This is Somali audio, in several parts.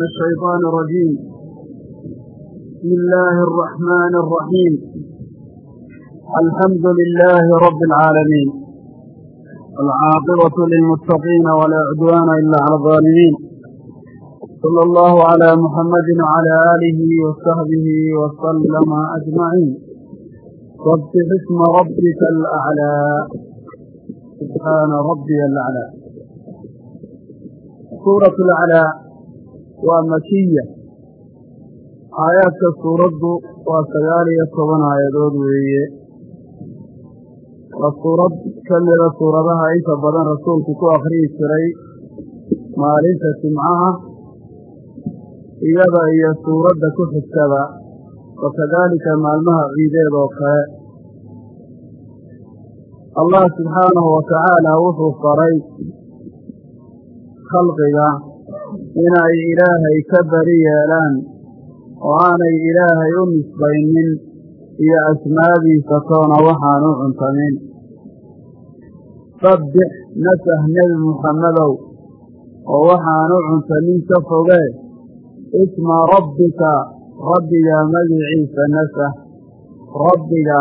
الشيطان الرجيم بسم الله الرحمن الرحيم الحمد لله رب العالمين العاقبة للمتقين ولا عدوان إلا على الظالمين صلى الله على محمد وعلى آله وصحبه وسلم أجمعين سبح اسم ربك الأعلى سبحان ربي الأعلى سورة الأعلى waa makiya aayaadka suuraddu waa sagaal iyo toban aayadood weeye. Waa suurad ka mida suuradaha inta badan rasuulku ku akhriyi jiray maalinta jimcaha iyada iyo suuradda ku xigtada wa kadaalika maalmaha ciideed oo kale. Allah subxaanahu wa tacaala wuxuu faray khalqiga inay ilaahay ka bari yeelaan oo aanay ilaahay u nisbaynin iyo asmaadiisa toona waxaan u cuntamin sabbix nasah nebi muxammedow oo waxaan u cuntamin ka fogee isma rabbika rabbiga magiciisa nasah rabbiga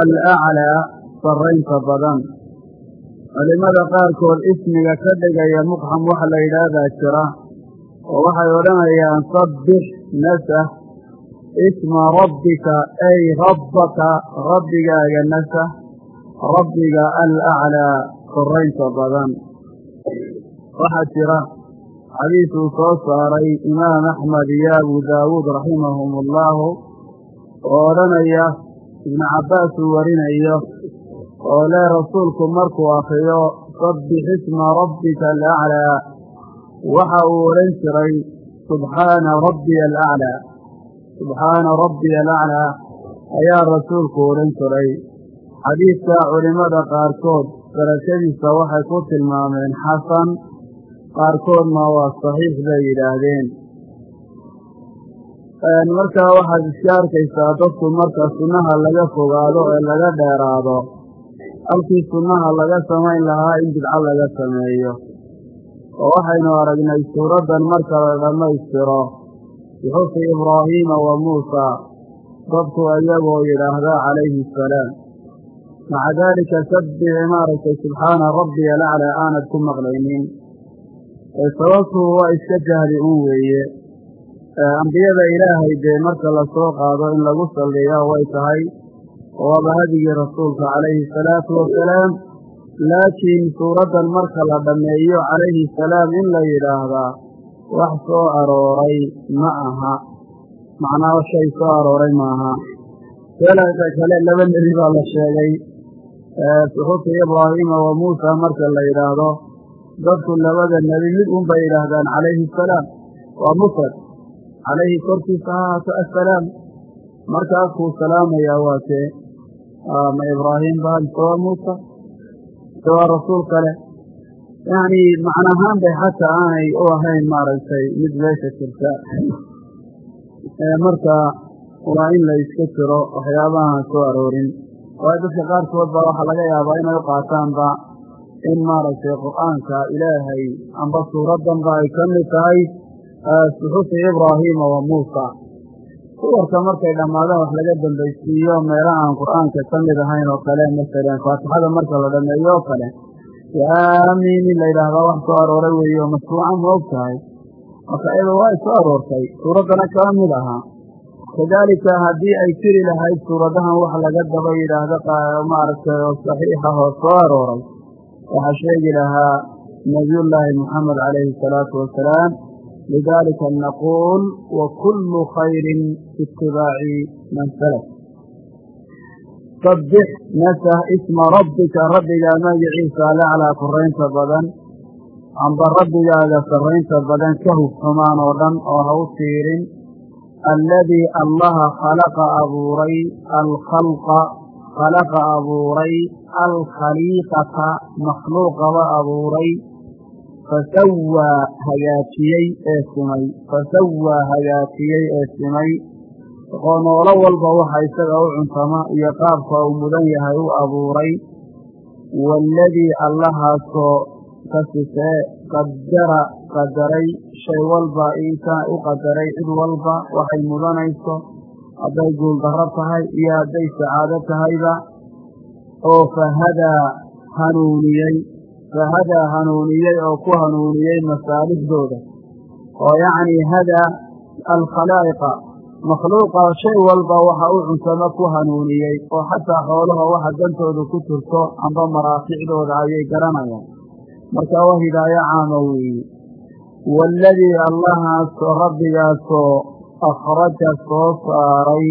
alaclaa sarraynta badan. Culimmada qaarkood ismiga ka dhigaya muqxam waxa la yidhaahdaa jira oo waxay odhanayaan sabbix nasah isma rabbika ay rabbaka rabbigaaga nasah rabbiga alaclaa sarraynta badan. Waxaa jira xadiis uu soo saaray imaam axmed iyo abu daawuud raximahum allaahu oo odhanaya ibnu cabbaas uu warinayo oo lee rasuulku markuu akriyo sabbix isma rabbika alaclaa waxa uu odhan jiray subxaana rabbiya alaclaa subxaana rabbiya alaclaa ayaa rasuulku odhan jiray. Xadiidka culimmada qaarkood darajadiisa waxay ku tilmaameen xasan qaarkoodna waa saxiix bay yidhaahdeen. Markaa waxaad iska arkaysaa dadku marka sunnaha laga fogaado ee laga dheeraado halkii sunnaha laga samayn lahaa in bidco laga sameeyo oo waxaynu aragnay suuraddan marka la dhammaystiro bixufi ibraahiima wa muusaa dadku iyagoo yidhaahdaa calayhi asalaam maca daalika sabbix maaragtay subxaana rabbiya alaclaa aanad ku maqlaynin. Sababtu waa iska jahli un weeye. Ambiyada ilaahay dee marka la soo qaado in lagu salliya way tahay waaba hadigii rasuulka calayhi asalaatu wasalaam laakiin suuraddan marka la dhammeeyo calayhi salaam in la yidhaahdaa wax soo arooray ma aha. Macnaa shay soo arooray maaha seelaka kale laba nebi baa la sheegay. Suxufi ibraahiima wa muusa marka la yidhaahdo dadku labada nebi mid un bay yidhaahdaan calayhi asalaam waa mufrad calayhi korkiisa ha haato assalaam markaasuu salaamayaa waa kee ma ibraahim ba mise waa muusa waa rasuul kale. Yacni macnahaan bay xataa aanay u ahayn maaragtay mid meesha jirta. Marka waa in la iska jiro waxyaabahaan soo aroorin. Waayo dadka qaarkood baa waxaa laga yaabaa inay u qaataanba in maaragtay qur'aanka ilaahay amba suuraddanba ay ka mid tahay suxufi ibraahiima wa muusa suwarka markay dhammaadaan wax laga dambaysiiyo meela aan qur'aanka ka mid ahayn oo kale masalan faatixada marka la dhameeyo oo kale. Yaamiin in la yidhaahdaa wax soo arooray weeyo mashruuca ma og tahay? Marka iyada waa soo aroortay suuraddana kala mid ahaa. Kadaalika haddii ay jiri lahayd suuradahan wax laga daba yidhaahdo maaragtay oo saxiixa oo soo arooray. Waxaa sheegi lahaa nabiyullaahi moxamed calayhi asalaatu wasalaam lidalika naquul wa kullu khayrin fi itibaaci man salaf sabbix nasah isma rabbika rabbigaa magiciisa alaclaa koraynta badan amba rabbigaaga sarraynta badan ka huf xumaan oo dhan oo ha u tiirin alladii allaha khalaqa abuuray alkhalqa khalaqa abuuray alkhaliiqata makhluuqaba abuuray fasawaa hagaajiyey ee simay fasawaa hagaajiyey ee simay oo noolo walba waxa isaga u cuntama iyo qaabka uu mudan yahay u abuuray waaladii allahaasoo ka sifee qadara qadaray shay walba inkaan u qadaray cid walba waxay mudanayso hadday guuldarro tahay iyo hadday sacaado tahayba oo fahadaa hanuuniyey fahadaa hanuuniyey oo ku hanuuniyey masaalixdooda oo yacnii hadaa alkhalaa'iqa. Makhluuqa shay walba waxa u cunsamo ku hanuuniyey oo xataa xoolaha waxa dantooda ku jirto amba maraaficdooda ayay garanayaan. Marka waa hidaayo caama weeye waaladii allahaasoo rabbigaasoo akhraja soo saaray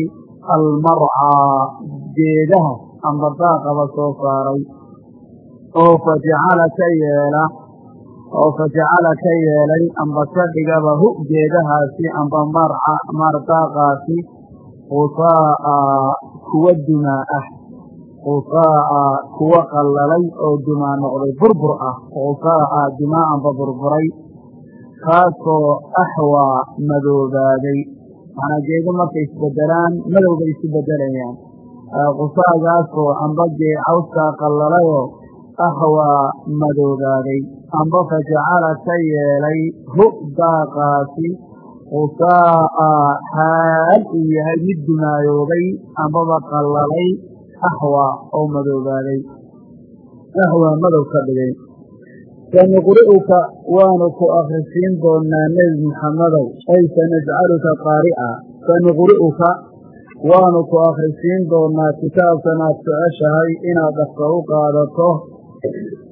almarcaa geedaha amba daaqaba soo saaray oo fajacala ka yeela oo fajacala ka yeelay amba ka dhigaba hu geedahaasi amba marca mardaaqaasi qusaa'a kuwa dumaa ah qusaa'a kuwa qallalay oo dumaa noqday burbur ah qusaa'a dumaa amba burburay kaasoo axwaa madoobaaday. Macnaa geedo markay isbedelaan madowbay isu bedelayaan qusaagaasoo amba gee cawskaa qallalayoo axwaa madoobaaday amba fajacala ka yeelay hu daaqaasi qusaa'a xaal uu yahay mid dumaayoobay ambaba qallalay axwaa oo madoobaaday axwaa madow ka dhigay. Sanuqri'uka waanu ku akhrisiin doonaa nebi muxammadow ay sanajcaluka qaari'a. Sanuqri'uka waanu ku akhrisiin doonaa kitaabkan aad jeceshahay inaad dhaqso u qaadato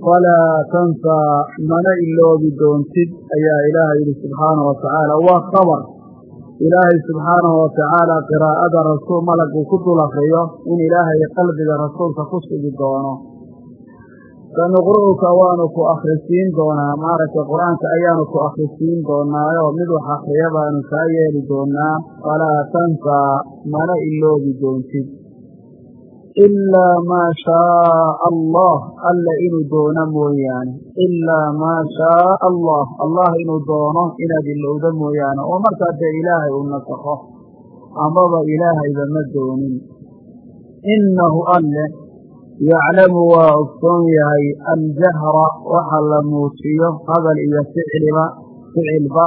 falaa tansaa mana iloobi doontid ayaa ilaahay yidhi subxaanahu wa tacaala waa khabar. Ilaahay subxaanahu wa tacaala qiraa'ada rasuul malaguu ku dul akriyo in ilaahay qalbiga rasuulka ku sugi doono. Sanuqri'uka waanu ku akhrisiin doonaa maaragtay qur'aanka ayaanu ku akhrisiin doonaayo mid wax akriya baanu kaa yeeli doonaa. Falaa tansaa mana iloobi doontid ilaa maa shaaa allah alla inuu doono mooyaane ilaa maa shaaa allah allah inuu doono inaad ilowda mooyaane oo markaa dee ilaahay uu nasakho amaba ilaahayba ma doonin innahu alle yaclamu waa ogsoon yahay aljahra waxa la muujiyo hadal iyo ficliba ficilba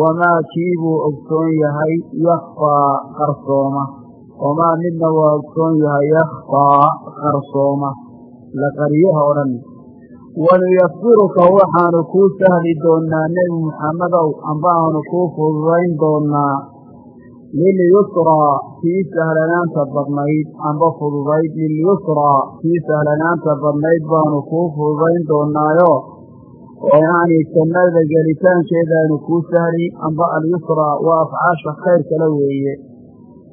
wamaa kiibuu ogsoon yahay yakfaa qarsooma wamaa midna waa ogsoon yahay yakfaa qarsooma la qaryaha o dhan wanuyafiruka waxaanu kuu sahli doonaa nebi muxammedow amba aanu kuu fududayn doonaa lilyusraa kii sahlanaanta badnayd amba fududayd lilyusraa kii sahlanaanta badnayd baanu kuu fududayn doonaayo oo yacnii jannada gelitaankeedaanu kuu sahli amba alyusraa waa afcaasha khayr kale weeye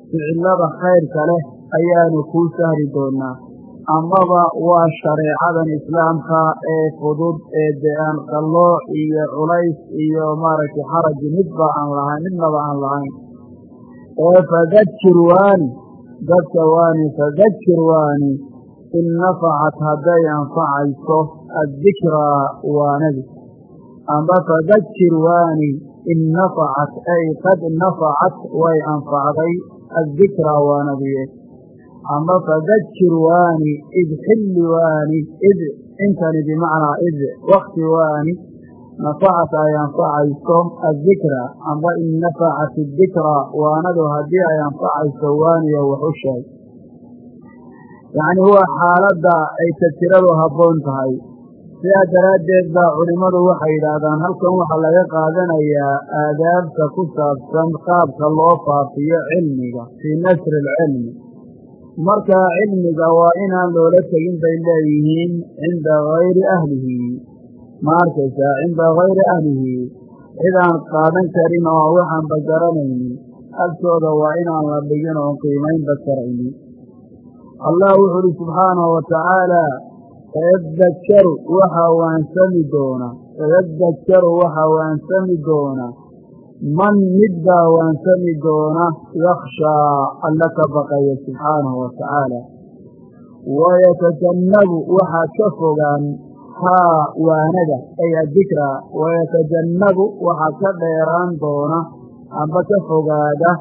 ficilada khayrka leh ayaanu kuu sahli doonaa amaba waa shareecadan islaamka ee fudud ee dee aan qallooc iyo culays iyo maaragtay xaraji midba aan lahayn midnaba aan lahayn. Ee fadakir waani dadka waani fadakir waani in nafacat hadday anfacayso addikraa waanadi amba fadakir waani in nafacat ay qad nafacat way anfacday addikraa waanadiye ama fadakir waani id xilli waani id intani bimacnaa id wakti waani nafacat ay anfacayso addikra amba in nafacat addikra waanadu haddii ay anfacayso waaniyo wax u sheeg yacni waa xaaladda ay tadkiradu habboon tahay sidaa daraaddeed baa culimmadu waxay yidhaahdaan halkan waxaa laga qaadanayaa aadaabta ku saabsan qaabka loo faafiyo cilmiga fii nasri alcilmi. Markaa cilmiga waa inaan loola tegin bay leeyihiin cinda gayri ahlihi. Ma arkaysaa cinda gayri ahlihi. Cid aan qaadan karin oo waxaanba garanaynin agtooda waa inaan la dhigin oon qiimaynba karaynin allah wuxu uhi subxaanahu wa tacaala sayadakkaru waxaa waansami doona sayadakkaru waxaa waansami doona man mid baa waansami doona yakhshaa alla ka baqaya subxaanahu wa tacaala wayatajannabu waxaa ka fogaan haa waanada ay addikraa wayatajannabu waxaa ka dheeraan doona amba ka fogaada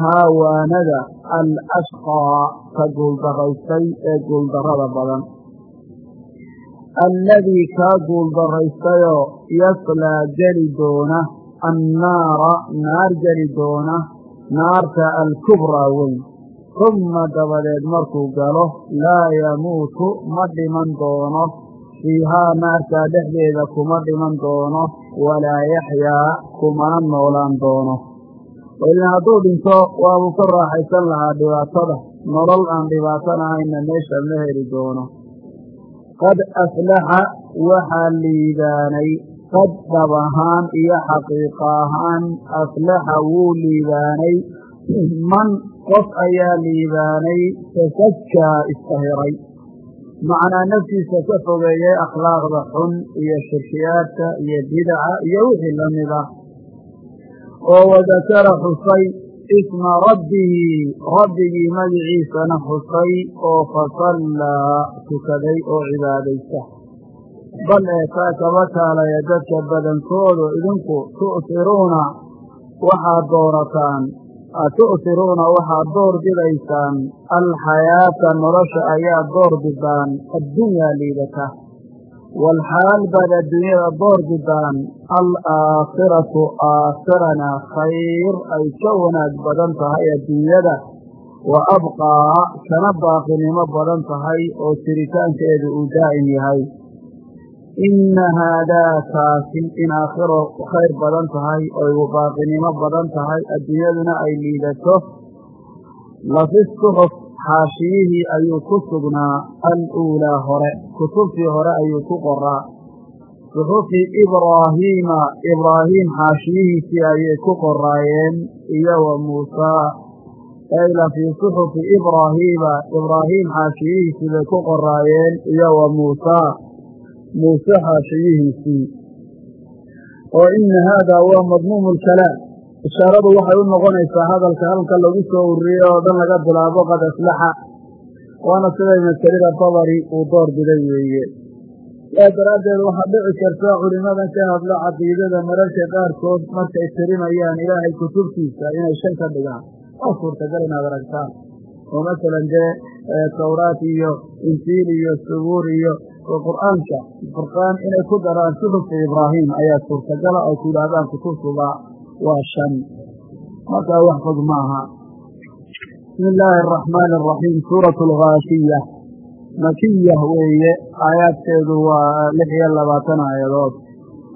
haa waanada alashqaa ka guuldaraystay ee guuldarrada badan alladii kaa guuldaraystayoo yaslaa geli doona annaara naar geli doona naarta alkubraa weyn humma dabadeed markuu galo laa yamuutu ma dhiman doono fiihaa naartaa dhexdeeda kuma dhiman doono walaa yaxyaa kumana noolaan doono ilin hadduu dhinto waabuu ka raaxaysan lahaa dhibaatada nolol aan dhibaato lahayna meesha ma heli doono qad aflaxa waxaa liibaanay qad dhab ahaan iyo xaqiiqa ahaan aflaxa wuu liibaanay man qof ayaa liibaanay tasajkaa istahiray macnaa naftiisa ka fogeeyay akhlaaqda xun iyo shirkiyaadka iyo bidaca iyo wixii la mid ah oo wadakara xusay isma rabbihi rabbigii magiciisana xusay oo fasallaa tukaday oo cibaadaysta. Bal ee taa kaba kaalaya dadka badankoodu idinku tu'tiruuna waxaad doorataan tu'tiruuna waxaad door bidaysaan alxayaata nolosha ayaad door bidaan addunyaa liidata walxaal baad adduunyada door bidaan alaakhiratu aakhirana khayr ay ka wanaag badan tahay adduunyada wa abqaa kana baaqinimo badan tahay oo jiritaankeedu uu daa'im yahay inna haadaa kaasi in aakhiro khayr badan tahay oy baaqinimo badan tahay adduunyaduna ay liidato lafi suxuf xaashiyihii ayuu ku sugnaa aluulaa hore. Kutubtii hore ayuu ku qoraa. Suxufi ibraahiima ibraahiim xaashiyihiisii ayay ku qoraayeen iyo wa muusaa ay lafii suxufi ibraahiima ibraahiim xaashiyihiisii bay ku qoraayeen iyo wa muusaa muuse xaashiyihiisii oo ina haadaa waa madmuumu lkalaam ishaaradu waxay u noqonaysaa hadalka halka lagu soo ururiyey oo dhan laga bilaabo qad aslaxa waana sida ibnu dabari uu door biday weeye. Saa daraaddeed waxaa dhici karta culimadan ka hadlo caqiidada mararka qaarkood markay tirinayaan ilaahay kutubtiisa inay shan ka dhigaan. Waa suurtagal inaad aragtaan. Oo masalan dee tawraat iyo injiil iyo subuur iyo qur'aanka. Furqaan inay ku daraan suxufu ibraahim ayaa suurtagala ay ku yidhaahdaan kutubtuba waa shan. Markaa wax fog maaha. Bismi illaahi araxmaani araxiim suuratu alghaashiya makiya weeye aayaadkeedu waa lix iyo labaatan aayadood.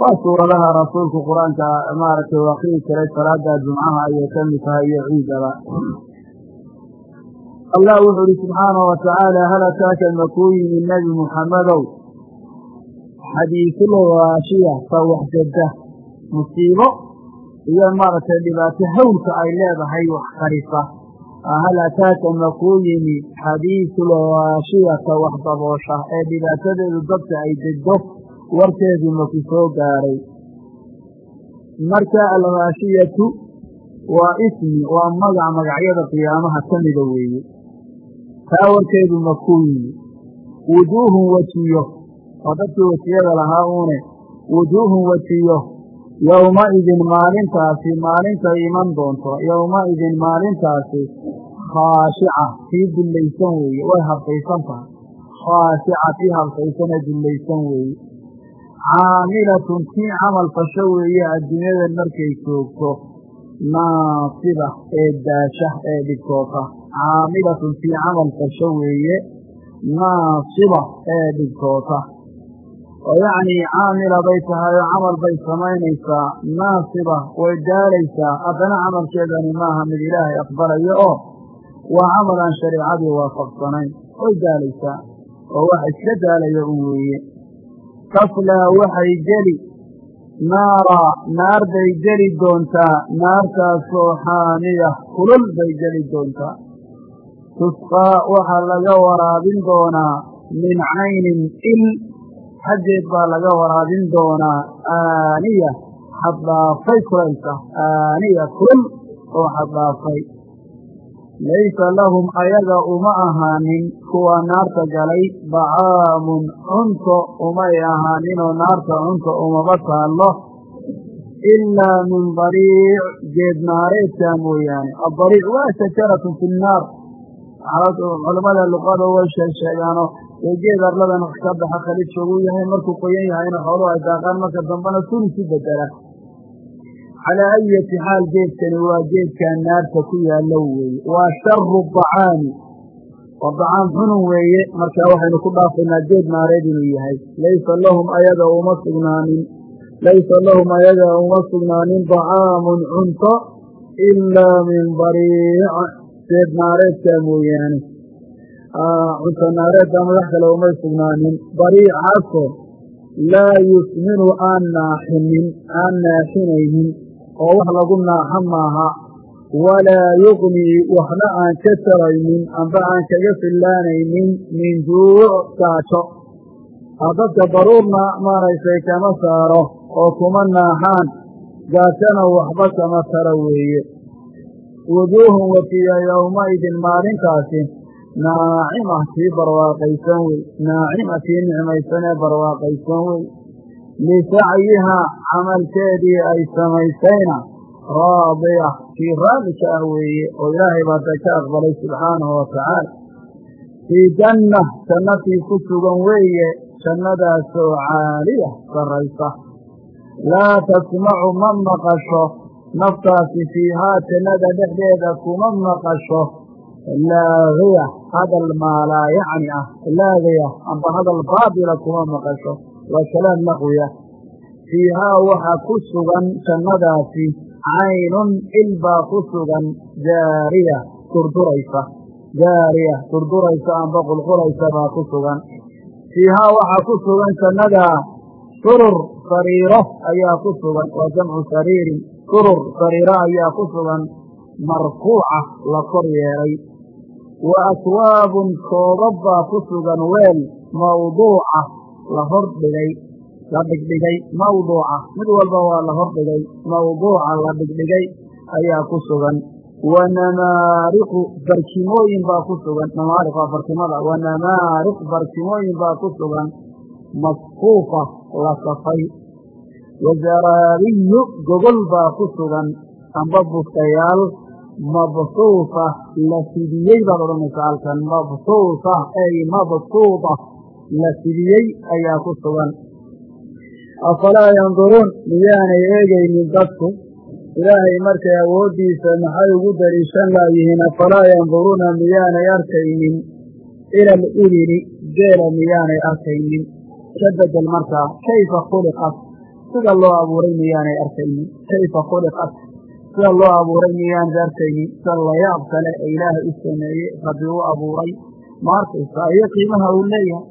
Waa suuradaha rasuulku qur'aanka maaragtay akriyi jiray salaada jumcaha ayay ka mid tahay iyo ciidaba. Allah wuxuu uhi subxaanahu watacaala hal ataaka makuu yimi nebi muxammadow xadiisulgaashiya sawaxjada musiibo iyo maaragtay dhibaato hawlka ay leedahay wax qarisa hal ataaka makuu yimi? Xadiisulgaashiyata wax daboosha ee dhibaatadeedu dadka ay degdo warkeedii maku soo gaaray. Marka algaashiyatu waa ismi waa magac magacyada qiyaamaha ka mida weeye. Taa warkeedu makuu yimi. Wujuuhun wejiyo oo dadkii wejiyada lahaa uune. Wujuuhun wejiyo yowmaidin maalintaasi maalinta iman doonto yowmaidin maalintaasi khaashica tii dullaysan weeye way habsaysan tahay khaashica tii habsaysane dullaysan weeye caamilatun tii camal fasho weeye adduunyadan markay joogto naasiba ee daasha ee dhibtoota caamilatun tii camal fasho weeye naasiba ee dhibtoota oo yacnii caamila bay tahay oo camal bay samaynaysaa naasiba way daalaysaa haddana camalkeedani maaha mid ilaahay aqbalayo oo waa camal aan shareicadii waafaqsanayn way daalaysaa oo wax iska daalaya un weeye taslaa waxay geli naara naar bay geli doontaa naartaasoo xaamiya kulul bay geli doontaa tusqaa waxaa laga waraabin doonaa min caynin il xaggeed baa laga waraabin doonaa aaniya xaddhaafay kulaylka aaniya kulul oo xaddhaafay laysa lahum ayaga uma ahaanin kuwa naarta galay dacaamun cunto umay ahaaninoo naarta cunto umama taallo ilaa min dariic geed naareedka mooyaane. Addariic waa shajaratun fi nnaar. Culammada luqada way sheeg sheegaano ee geed arladan ka baxa khalid jooguu yahay markuu qoyan yahayna xooluhu ay daaqaan marka dambena sulusu bedela calaa ayati xaal geedkani waa geedkaa naarta ku yaallo weeye. Waa sharu dacaami. Waa dacaam xunun weeye. Markaa waxaynu ku dhaafaynaa geed naareed inuu yahay. Laysa lahum ayaga uma sugnaanin. Laysa lahum ayaga uma sugnaanin. Dacaamun cunto ilaa min bariic. Geed naareedkaa mooyaane cunto naareedka madax kale umay sugnaanin bariicaasoo laa yusminu aan naaxinin aan naaxinaynin oo wax lagu naaxa maaha walaa yuqnii waxna aan ka taraynin amba aan kaga fillaanaynin min juuc gaajo dadka daruurna maaragtay kama saaro oo kuma naaxaan gaajona waxba kama taro weeye wujuuhun wafiya yowmaidin maalintaasi naacima tii barwaaqaysan wey naacima tii nicmaysan ee barwaaqaysan wey lisacyihaa camalkeedii ay samaysayna raadiya kii raalli ka ah weeye oo ilaahay baata ka aqbalay subxaanahu watacaala fii janna jannatii ku sugan weeye jannadaasoo caaliya sarraysa laa tasmacu ma maqasho naftaasi fiihaa jannada dhexdeeda kuma maqasho laagiya hadal maalaa yacni ah laagiya amba hadal baatila kuma maqasho waa kalaam laqwiya fiihaa waxa ku sugan jannadaasi caynun il baa ku sugan jaariya durduraysa jaariya durduraysa amba qulqulaysa baa ku sugan fiihaa waxaa ku sugan jannadaa surur sariiro ayaa ku sugan waa jamcu sariirin surur sariiro ayaa ku sugan marfuuca la kor yeelay wa akwaabun koobab baa ku sugan weel mawduuca la hordhigay la dhigdhigay mawduuca. Mid walba waa la hordhigay mawduuca la dhigdhigay ayaa ku sugan. Wa namaariqu barkimooyin baa ku sugan. Namaariq waa barkimada wa namaariq barkimooyin baa ku sugan. Masfuufa la safay. Wa zaraabiyu gogol baa ku sugan. Amba bustayaal mabsuufa la fidiyey baad odhanaysa halkan mabsuufa ay mabsuuda la fidiyey ayaa ku sugan afalaa yanduruun miyaanay eegaynin dadku ilaahay markay awooddiisa maxay ugu daliishan laayihiin afalaa yanduruuna miyaanay arkaynin ila alibili geela miyaanay arkaynin ka bedel markaa kayfa khuliqat sida loo abuuray miyaanay arkaynin kayfa khuliqat sida loo abuuray miyaanad arkaynin sida layaab kale ee ilaahay u sameeyey rabbi u abuuray. Ma arkaysaa? Iyo qiimaha uu leeyahay.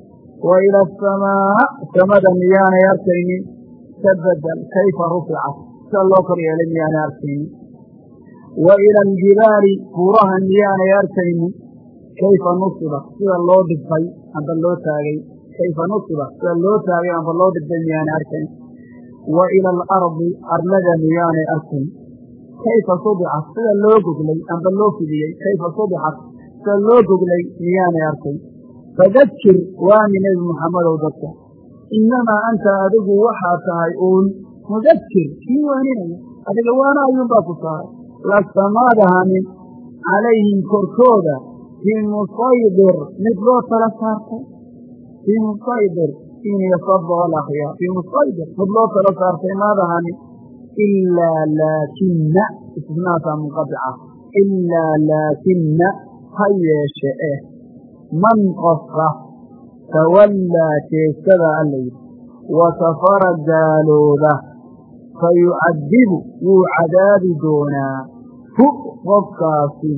Wa ila asamaa samada miyaanay arkaynin ka bedel kayfa ruficat? Sida loo kor yeelay miyaanay arkaynin wa ila aljibaali. Buuraha miyaanay arkaynin kayfa nusiba? Sida loo dhigtay amba loo taagay. Kayfa nusiba? Sida loo taagay amba loo dhigtay miyaanay arkayn wa ila alardi. Arlada miyaanay arkayn kayfa subicat sida loo goglay amba loo fidiyey kayfa subicat sida loo goglay miyaanay arkayn fadakir waani nebi muxammedow dadka innamaa anta adigu waxaa tahay uun mudakir kii waaninaya adiga waana ayuunbaa ku saaray lasta maadahanin calayhim korkooda bimusaydir mid loo tala saartay bimusaydir iniyasaboo lakriya bimusaydir mid loo tala saartay maadahanin ilaa laakina istisnaasaa munqadica ilaa laakina ha yeeshe eh man qofka tawallaa jeestada alla yidhi wa kafara gaalooda fa yucadibu wuu cadaabi doonaa hu qofkaasi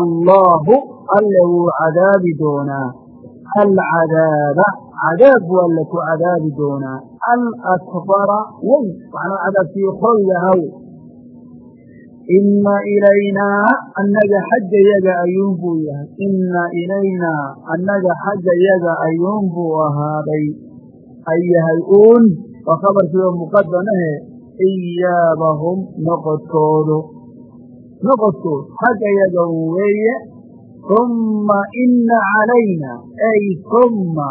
allaahu alle wuu cadaabi doonaa alcadaaba cadaab buu alle ku cadaabi doonaa alakbara weyn waxna cadaabkii khoygahaw inna ilaynaa annaga xagga yaga ayuun buu yahay inna ilaynaa annaga xagga yaga ayuun buu ahaaday ay yahay uun waa khabarkiiba muqadamahe iyaabahum noqodkoodu noqodkood xagga yaga un weeye humma inna calayna ay humma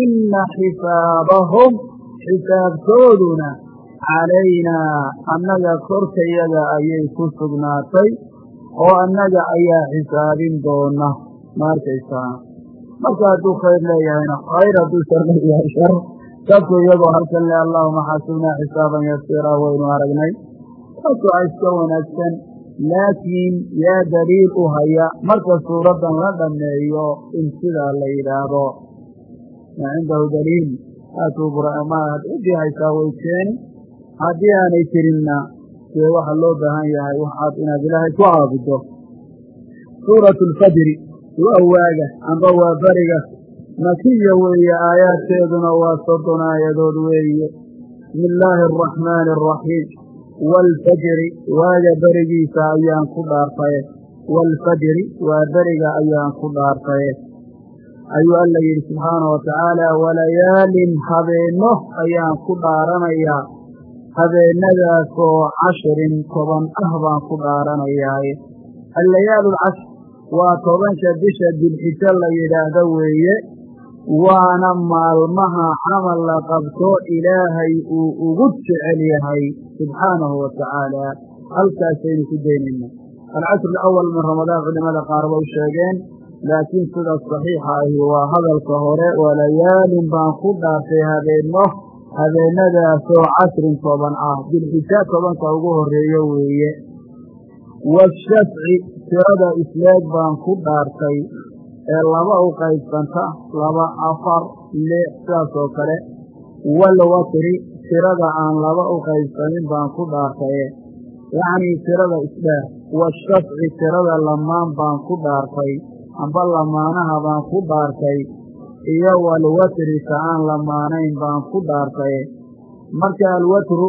inna xisaabahum xisaabtooduna calaynaa annaga korkayaga ayay ku sugnaatay oo annaga ayaa xisaabin doona ma arkaysaa marka hadduu khayr leeyahayna khayr hadduu shar leeyahay shar dadku iyagoo halkan le allahuma xaasibnaa xisaaban yasiira waynu aragnay taas waa iska wanaagsan laakiin yaa daliil u haya marka suuraddan la dhammeeyo in sidaa la yidhaahdo. Ma cindahu daliil ciddii haysaa way keeni haddii aanay jirinna dee waxa loo baahan yahay waxaad inaad ilaahay ku caabudo. Suuratu alfajri waa waaga amba waa beriga makiya weeye aayaadkeeduna waa soddon aayadood weeye. Bismi illaahi araxmaani araxiim waalfajri waaga berigiisa ayaan ku dhaartaye waalfajri waa beriga ayaan ku dhaartaye ayuu alla yidhi subxaana wa tacaala walayaalin habeenno ayaan ku dhaaranayaa habeenadaasoo cashirin toban ah baan ku dhaaranayaaye allayaalu alcashr waa tobanka bisha dilxijo la yidhaahdo weeye waana maalmaha camal la qabto ilaahay uu ugu jecel yahay subxaanahu wa tacaala. Halkaasaynu ku daynayna alcashru alawal min ramadaan culimada qaar ba u sheegeen laakiin sida saxiixa ahi waa hadalka hore walayaalin baan ku dhaartay habeenno habeenadaasoo cashrin toban ah dilxija tobanka ugu horeeyo weeye. Washafci tirada isleeg baan ku dhaartay ee laba u qaybsanta laba afar lix sidaas oo kale walwatri tirada aan laba u qaybsanin baan ku dhaartaye yacnii tirada isdheer washafci tirada lamaan baan ku dhaartay amba lamaanaha baan ku dhaartay iyo walwatri ka aan lamaanayn baan ku dhaartaye marka alwatru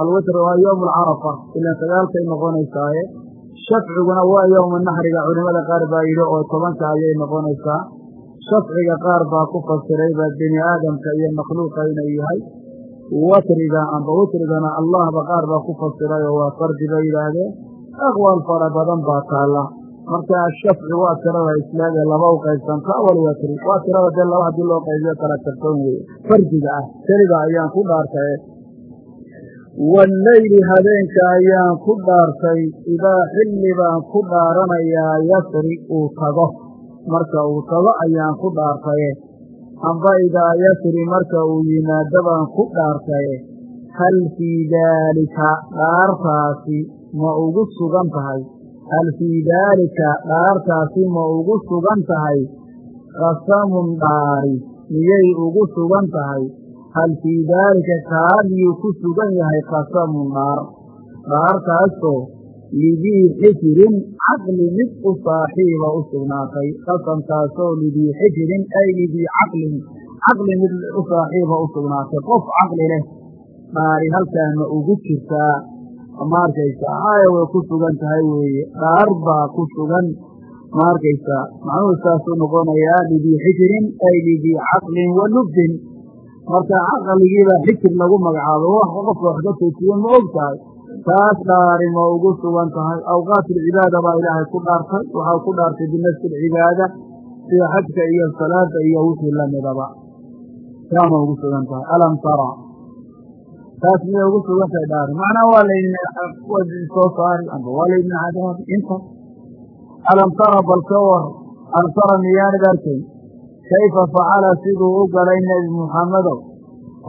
alwatr waa yowmu alcarafa ilan sagaalkay noqonaysaaye shafciguna waa yowma naxriga culimada qaar baa yidhi oo tobanka ayay noqonaysaa. Shafciga qaar baa ku fasirayba bini aadamka iyo makhluuqa inuu yahay. Watriga amba watrigana allahba qaar baa ku fasiray oo waa fardi bay yidhaahdeen. Aqwaal fara badan baa taalla. Marka ashafci waa tirada islaamee laba u qaybsanta walwatri waa tirada dee laba haddii loo qaybiyo kala tartan weeye. Fardiga ah keliga ayaan ku dhaartaye walleyli habeenka ayaan ku dhaartay idaa xilli baan ku dhaaranayaa yasri uu tago. Marka uu tago ayaan ku dhaartaye amba idaa yasri marka uu yimaado baan ku dhaartaye hal fii daalika dhaartaasi ma ugu sugan tahay. Hal fii daalika dhaartaasi ma ugu sugan tahay. Qasamun dhaari miyay ugu sugan tahay hal fii daalika kaa miyuu ku sugan yahay qasamun dhaar dhaartaasoo lidii xijirin caqli mid u saaxiiba u sugnaatay. Qasamkaasoo lidii xijirin ay lidii caqlin caqli mid u saaxiiba u sugnaatay. Qof caqli leh dhaari halkaana ugu jirtaa. Ma arkaysaa? Aaya way ku sugan tahay weeye. Dhaar baa ku sugan. Ma arkaysaa? Macnuhu saasuu noqonayaa lidii xijirin ay lidii caqlin wa lubdin marka caqligiibaa xijir lagu magacaabo wax qofka wax ka toojiye ma og tahay taas dhaari ma ugu sugan tahay. Awqaat alcibaada baa ilaahay ku dhaartay. Waxaa ku dhaartay binafsi alcibaada sida xajka iyo salaada iyo wixii lamidaba taama ugu sugan tahay. Alam tara. Taas miyay ugu sugan tahay dhaari. Macnaa waa laydin soo saari. Amba waa laydin cadaabi inta. Alam tara bal ka war. Alam tara miyaanid arkayn kayfa facala siduu u galay nebi muxammedow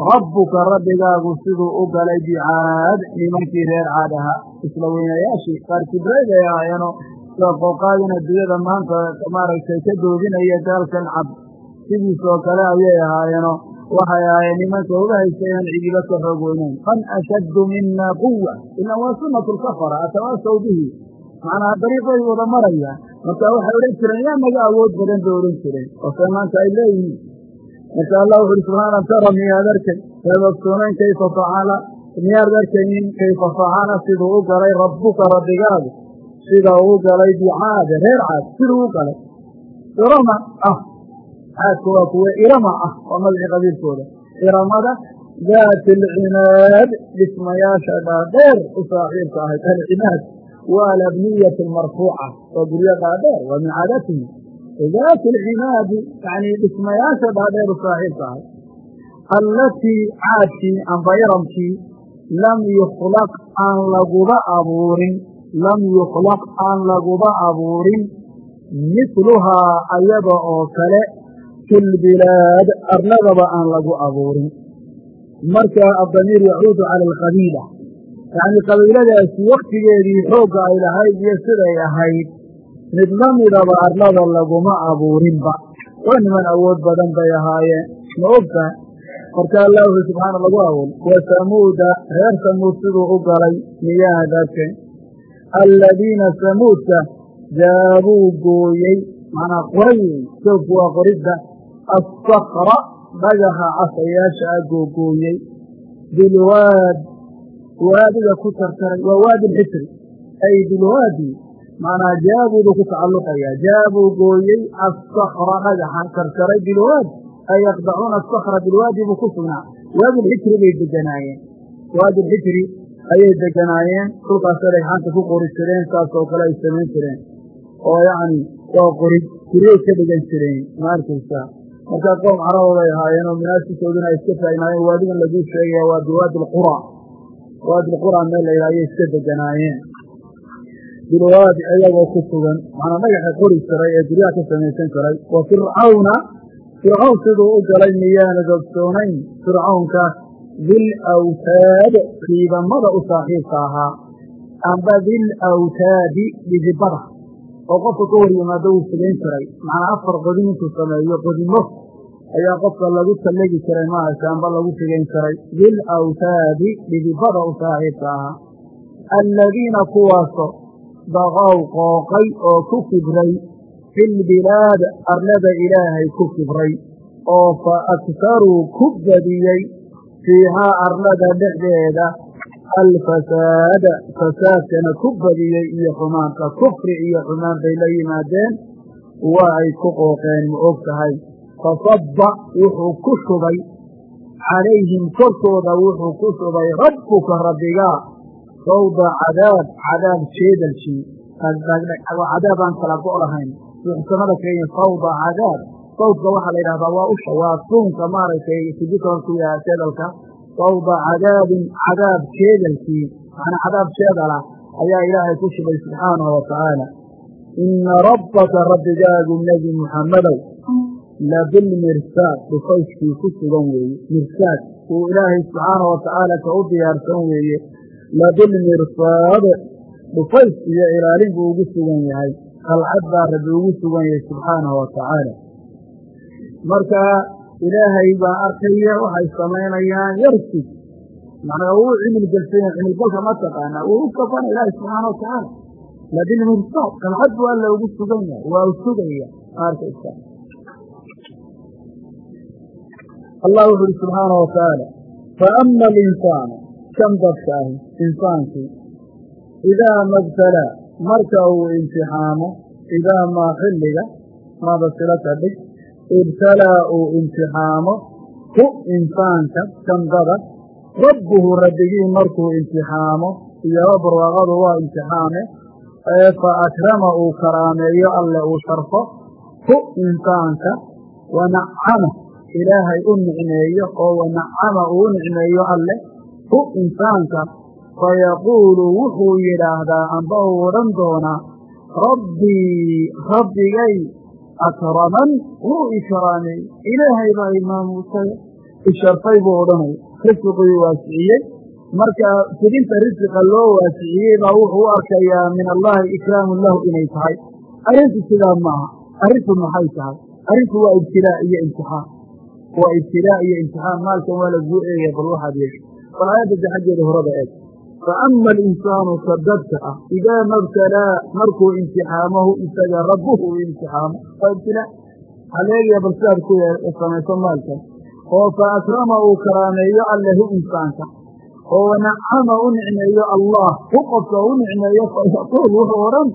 rabbuka rabbigaagu siduu u galay bicaad nimankii reer caad ahaa isla weynayaashii qaar kibrayd ay ahaayeenoo sida qooqaadin adduunyada maanta maaragtay ka doodinaya daalkan cad sidiisoo kale ayay ahaayeenoo waxay ahaayeen nimanka uga haysta inaan ka xoog weynayn man ashaddu mina quwa ilan waa sunatu lkafara atawaasaw bihi macnaha dariiqay wada marayaan. Marka waxay odhan jireen yaa naga awood badan bay odhan jireen. Ose maanta ay leeyihiin. Marka allah wuxu uhi subxaana tara miyaad arkay? Ogsoonayn kayfa facala miyaad arkaynin kayfa facala siduu u galay rabbuka rabbigaadu sida uu galay bicaade reer caad. Siduu u galay. Irama ah. Caadka waa kuwe irama ah waa magacii qabiilkooda iramada daati alcimaad dhismayaasha dhaadheer u saaxiibka ahayd alcimaad waa alabniyati almarfuuca waa guryo dhaadheer waa min caadatihi daati alcimaadi yani dhismayaasha dhaadheer u saaxiibka ahayd allatii caadkii amba iramkii lam yukhlaq aan laguba abuurin lam yukhlaq aan laguba abuurin mithluhaa ayada oo kale fi lbilaad arladaba aan lagu abuurin. Marka addamiir yacuudu cala alqabiila yacnii qabiiladaasi waktigeedii xoogga ay lahayd iyo siday ahayd mid la midaba arlada laguma abuurinba. Waa niman awood badan bay ahaayeen. Ma ogta? Marka allah wuxuu subxaana lagu abuur wa samuuda reer samuud siduu u galay miyaha daadkeen alladiina samuudka jaabuu gooyey macnaa qoray? Soogku waa qoridda assakra dhagaxa casayaasha ah googooyey bilwaad waadiga ku tartaray waa waadi lxisri ay bilwaadi macnaa jaabuudu ku tacalluqayaa jaabuu gooyey assakra dhagaxa tartaray bilwaad ay yaqdacuuna asakra bilwaadi buu ku sugnaa. Waadi lxijri bay deganaayeen waadi lxijri ayay deganaayeen dhulkaasay dhagxaanta ku qori jireen saas oo kale ay samayn jireen. Oo yacni waa qorid guriyay ka dhigan jireen. Ma arkaysaa markaa qoom caraboo bay ahaayeen oo munaasibkooduna ay iska taagnaayeen waadigan laguu sheegaya waa biwaadi alqura waadi alqura meel la yidhaha ayay iska deganaayeen bilwaadi ayagoo ku sugan macnaa dhagaxa qori jiray ee guryaha ka samaysan jiray wa fircawna fircawn siduu u galay miyaana dogsoonayn fircawnka dil awtaad ciidamada u saaxiibka ahaa. Amba dil awtaadi dhidibada. Oo qofka ka hor yimaado wuu fugayn jiray macnaa afar qodin intuu sameeyo qodimo ayaa qofka lagu tallegi jiray maaragta amba lagu figayn jiray. Dil awtaadi dhidibada u saaxiibka ahaa alladiina kuwaaso baqow qooqay oo ku kibray fi lbilaad arlada ilaahay ku kibray oo fa aktaruu ku badiyey fiihaa arlada dhexdeeda alfasaada fasaadkana ku badiyey iyo xumaanka kufri iyo xumaan bay la yimaadeen waa ay ku qooqeen ma og tahay fasabba wuxuu ku shubay calayhim korkooda wuxuu ku shubay rabbuka rabbigaa sawda cadaab cadaab jeedalkii cadaab aan kala go' lahayn suuxsamada kenya sawda cadaab sawdka waxaa la yidhahdaa waa usha waa suunka maaragtay sibikonku yaha jeedalka sawda cadaabin cadaab jeedalkii macnaa cadaab jeedala ayaa ilaahay ku shubay subxaanahu wa tacaala ina rabbaka rabbigaagu nebi muxammadow labilmirsaad dhufayskii ku sugan weeye mirsaad uu ilaahay subxaanahu wa tacaala ka u diyaarsan weeye labilmirsaad dhufays iyo ilaalin buu ugu sugan yahay qalcad baa rabbi ugu sugan yahay subxaanahu wa tacaala marka ilaahay baa arkaya waxay samaynayaan yarsid macnaa wuu cimil gelsan yahay cimilgalka ma taqaanaa wuu u kafana ilaahay subxaana wa tacaala labilmirsaad qalcad buu alla ugu sugan yahay waa u sugaya arkaysa allah wuxu uhi subxaana wa tacaala faama alinsaanu kan dadka ahi insaankii idaa mabtalaa marka uu imtixaamo idaa maa xilliga maada silaka dhig ibtalaa uu imtixaamo ku insaanka kandada rabbuhu rabbigii markuu imtixaamo iyo barwaaqadu waa imtixaame ee fa akrama uu karaameeyo alle uu sharfo ku insaanka wanacama ilaahay u nicmeeyo oo wanacama uu nicmeeyo alle ku insaanka fayaquulu wuxuu yidhaahdaa amba uu odhan doonaa rabbii rabbigay akraman? Wuu ikraamey ilaahay baa imaamuusay isharfay buu odhanaya risqii waasiciyey marka fidinta risiqa loo waasiciyey baa wuxuu u arkayaa min allahi ikraamun lahu inay tahay. Arrintu sidaa maaha. Arrintu maxay tahay? Arrintu waa ibtilaa iyo imtixaan waa ibtilaa iyo imtixaan maalkan waa laguu eegaya bal waxaad yeesha bal aayadda xaggeeda horada eeg. Fa ama alinsaanu ka dadka ah idaa mabtalaa markuu imtixaamahu isaga rabbuhu u imtixaamo. Waa ibtilaa waxaa la eegaya bal sidaad ku samayso maalkan. Oo fa akrama uu karaameeyo allehu insaanka. Oo wanacama u nicmeeyo allah hu qofka u nicmeeyo fayaquul wuxuu odhan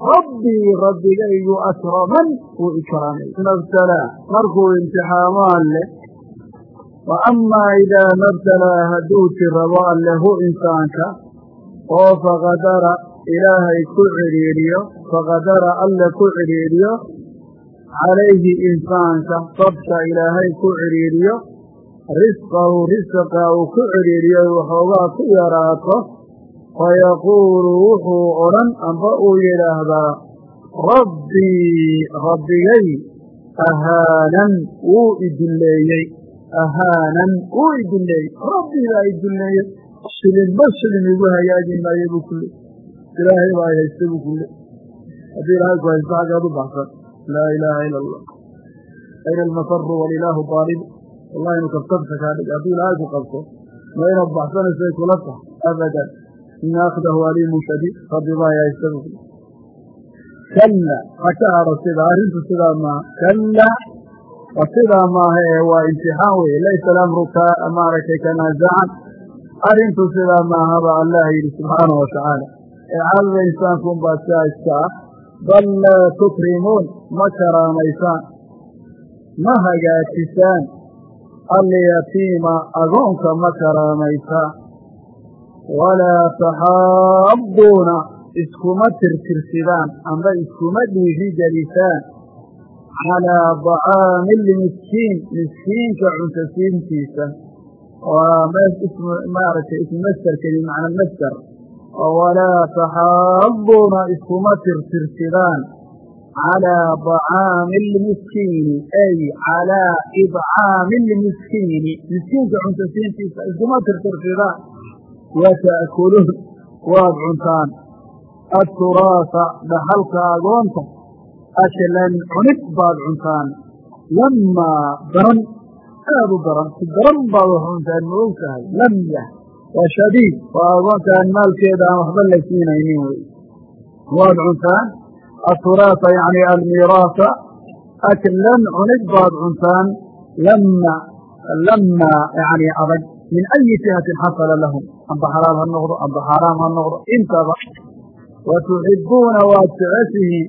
rabbii rabbigaygu akraman wuu ikraameeyo mabtalaa markuu imtixaamo alle wa amaa idaa mabtalaa hadduu tirabo alle hu insaanka oo faqadara ilaahay ku cidhiidhiyo faqadara alle ku cidhiidhiyo calayhi insaanka sabka ilaahay ku cidhiidhiyo risqahu risqa uu ku cidhiidhiyo waxoogaa ku yaraato fayaquulu wuxuu odhan amba uu yidhaahdaa rabbii rabbigay ahaanan wuu idulleeyey ahaanan wuu idulleeyey rabbigaa idulleeyey shilinba shilin igu hagaagi maayo buu ku le ilaahay baa ay haysta buu ku le haddii ilaahay ku haysto xaggeed u baxsan laa ilaaha ila allah ayna almafaru walilaahu daalibu wallahi inu kabtabka kaa dhig haddii ilaahay ku qabto ma inaad kula tahay abadan ina akhdahu aliimun shadiid rabbi baa ay haysta buu ku kalla ha ka hadho sidaa arrintu sidaa maaha kalla wa sidaa maaha ee waa imtixaan weye laysa alamru ka maaragtay kanaazacan arrintu sidaa maaha baa allah yidhi subxaanahu watacaala ee cadada insaankuun baa sidaa iska ah bal laa tukrimuun ma karaamaysaan ma hagaajisaan alyatiima agoonka ma karaamaysaan walaa taxaabbuuna iskuma tirtirsidaan amba iskuma dhiiri gelisaan calaa dacaami lmiskiin miskiinka cuntasiintiisa waa maaragtay ismasderkani macna masder walaa taxaabbuuna iskuma tirtirsidaan calaa dacaami lmiskiini ay calaa idcaami lmiskiini miskiinka cuntasiintiisa iskuma tirtirsidaan wata'kuluun waad cuntaan aturaasa dhaxalka agoonta aklan cunid baad cuntaan lamaa daran aad u daran si daran baad wax cuntaan ma og tahay lamya waa shadiid waa agoontaan maalkeeda aan waxba la siinaynin wey waad cuntaan aturaasa yani almiiraasa aklan cunid baad cuntaan lama lama yani adag min ayi jihatin xasala lahum amba xalaal ha noqdo amba xaaraam ha noqdo. Intaba wa tuxibuuna waad jeceshihiin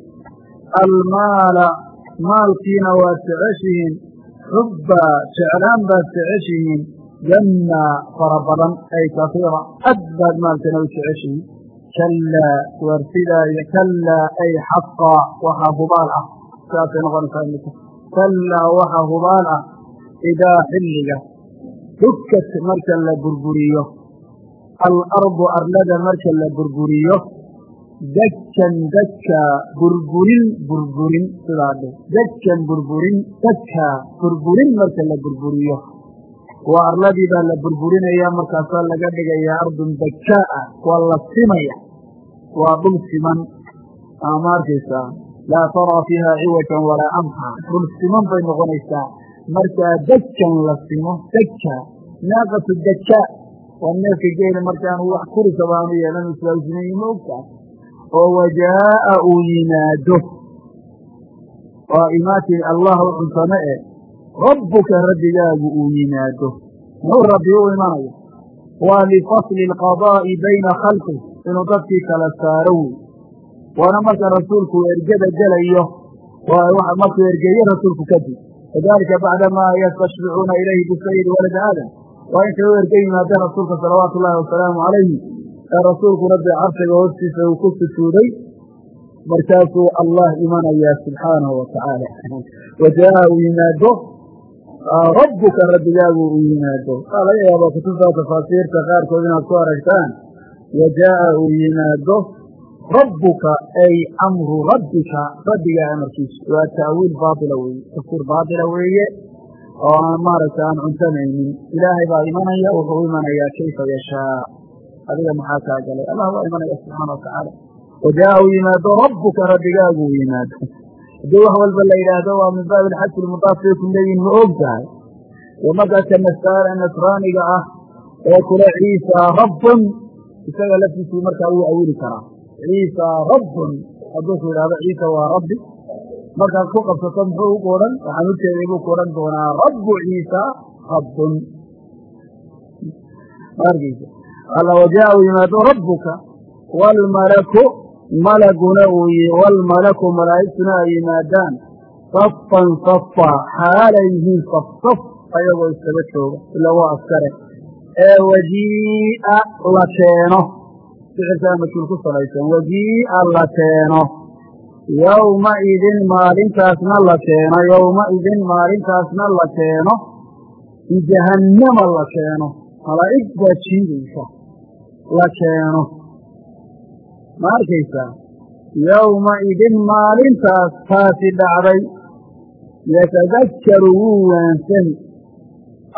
almaala maalkiina waad jeceshihiin xubbaa jeclaan baad jeceshihiin jammaa fara badan ay kasiira ad baad maalkana u jeceshihiin kallaa waar sidaa kallaa ay xaqaa waxaa hubaal ah. Saasay noqonaysaa imika kallaa waxaa hubaal ah. Idaa xilliga dukkat marka la burburiyo alardu arlada marka la burburiyo dakkan dakka burburin burburin sidaa dhe dakkan burburin dakka burburin marka la burburiyo waa arladii baa la burburinaya markaasaa laga dhigayaa ardun dakaa'a waa la simaya waa dhul siman. Ama arkaysaa laa taraa fiiha ciwajan walaa amha dhul siman bay noqonaysaa. Markaa dakkan la simo dakka naaqatu dakaa waa neefka geela markaanu wax kurikaba aanu yeelan islaamsimeeye ma ogtaha oo wajaa'a uu yimaado. Waa imaatii allah u cuntame e rabbuka rabbigaagu uu yimaado. Muxuu rabbi u imanayo waa lifasli alqadaa'i bayna khalqih inuu dadkii kala saaro wey waana marka rasuulku ergada gelayo markuu ergeeye rasuulku kadib kadalika bacdamaa yastashficuuna ilayhi bisayidi walad aadam waa intay u erge yimaadeen rasuulka salawaatu ullaahi wasalaamu calayhi ee rasuulkuna dee carshiga hoostiisa uu ku sujuuday. Markaasuu allah imanayaa subxaanahu wa tacaala wajaa'a uu yimaado. Rabbuka rabbigaagu uu yimaado. Waa laga yaaba kutubta tafaasiirta qaarkood inaad ku aragtaan. Wajaa'a uu yimaado. Rabbuka ay amru rabbika rabbigaa amarkiisu waa ta'wiil baatila weeye tafsiir baatila weeye oo aan maaragtay aan cuntamaynin ilaahay baa imanaya wuxuu u imanayaa kayfa yashaa. Adiga maxaa kaa galay? Allah waa imanaya subxaana wa tacaala. Wajaa'a uu yimaado rabbuka rabbigaagu uu yimaado. Haddii wax walba la yidhaahdo waa min baabi alxaji ilmudaaf bay ku ma og tahay. Oo nasaara nasraaniga ah ee kule ciisa rabbun isaga laftiisii markaa wuu awili karaa. Ciisa rabbun hadduu ku yidhahdo ciisa waa rabbi markaad ku qabsato muxuu ugu odhan waxaan u jeeday ku odhan doonaa rabbu ciisa rabbun. Markiisa alla wajaa uu yimaado rabbuka waalmalaku malaguna uu waalmalaku malaa'igtuna ay yimaadaan safan safa xaalay yihiin saf saf ayagoo iskaga jooga ila waa askare. Ee wajii'a la keeno. Ficilkaa majhuul ku salaysan wajii'a la keeno yowma idin maalintaasna la keeno yowma idin maalintaasna la keeno bijahannama la keeno malaa'ig baa jiidaysa la keeno. Ma arkaysaa? Yowma idin maalintaas taasi dhacday yatadakkaru wuu waansani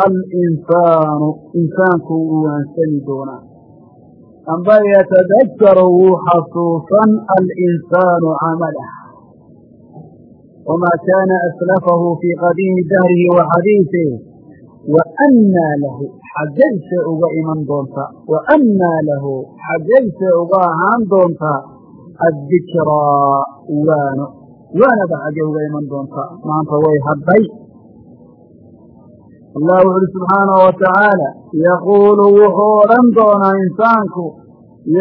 alinsaanu insaanku wuu waansani doonaa amba yatadakkaru wuu xasuusan alinsaanu camalah wamaa kaana aslafahu fii qadiimi dahrihi wa xadiiثih wa annaa lahu xaggayse uga iman doontaa wa annaa lahu xaggayse uga ahaan doontaa addikraa waano waanaba xaggee uga iman doontaa maanta way hadday allah wuxu uhi subxaanahu wa tacaala yaquulu wuxuu odhan doonaa insaanku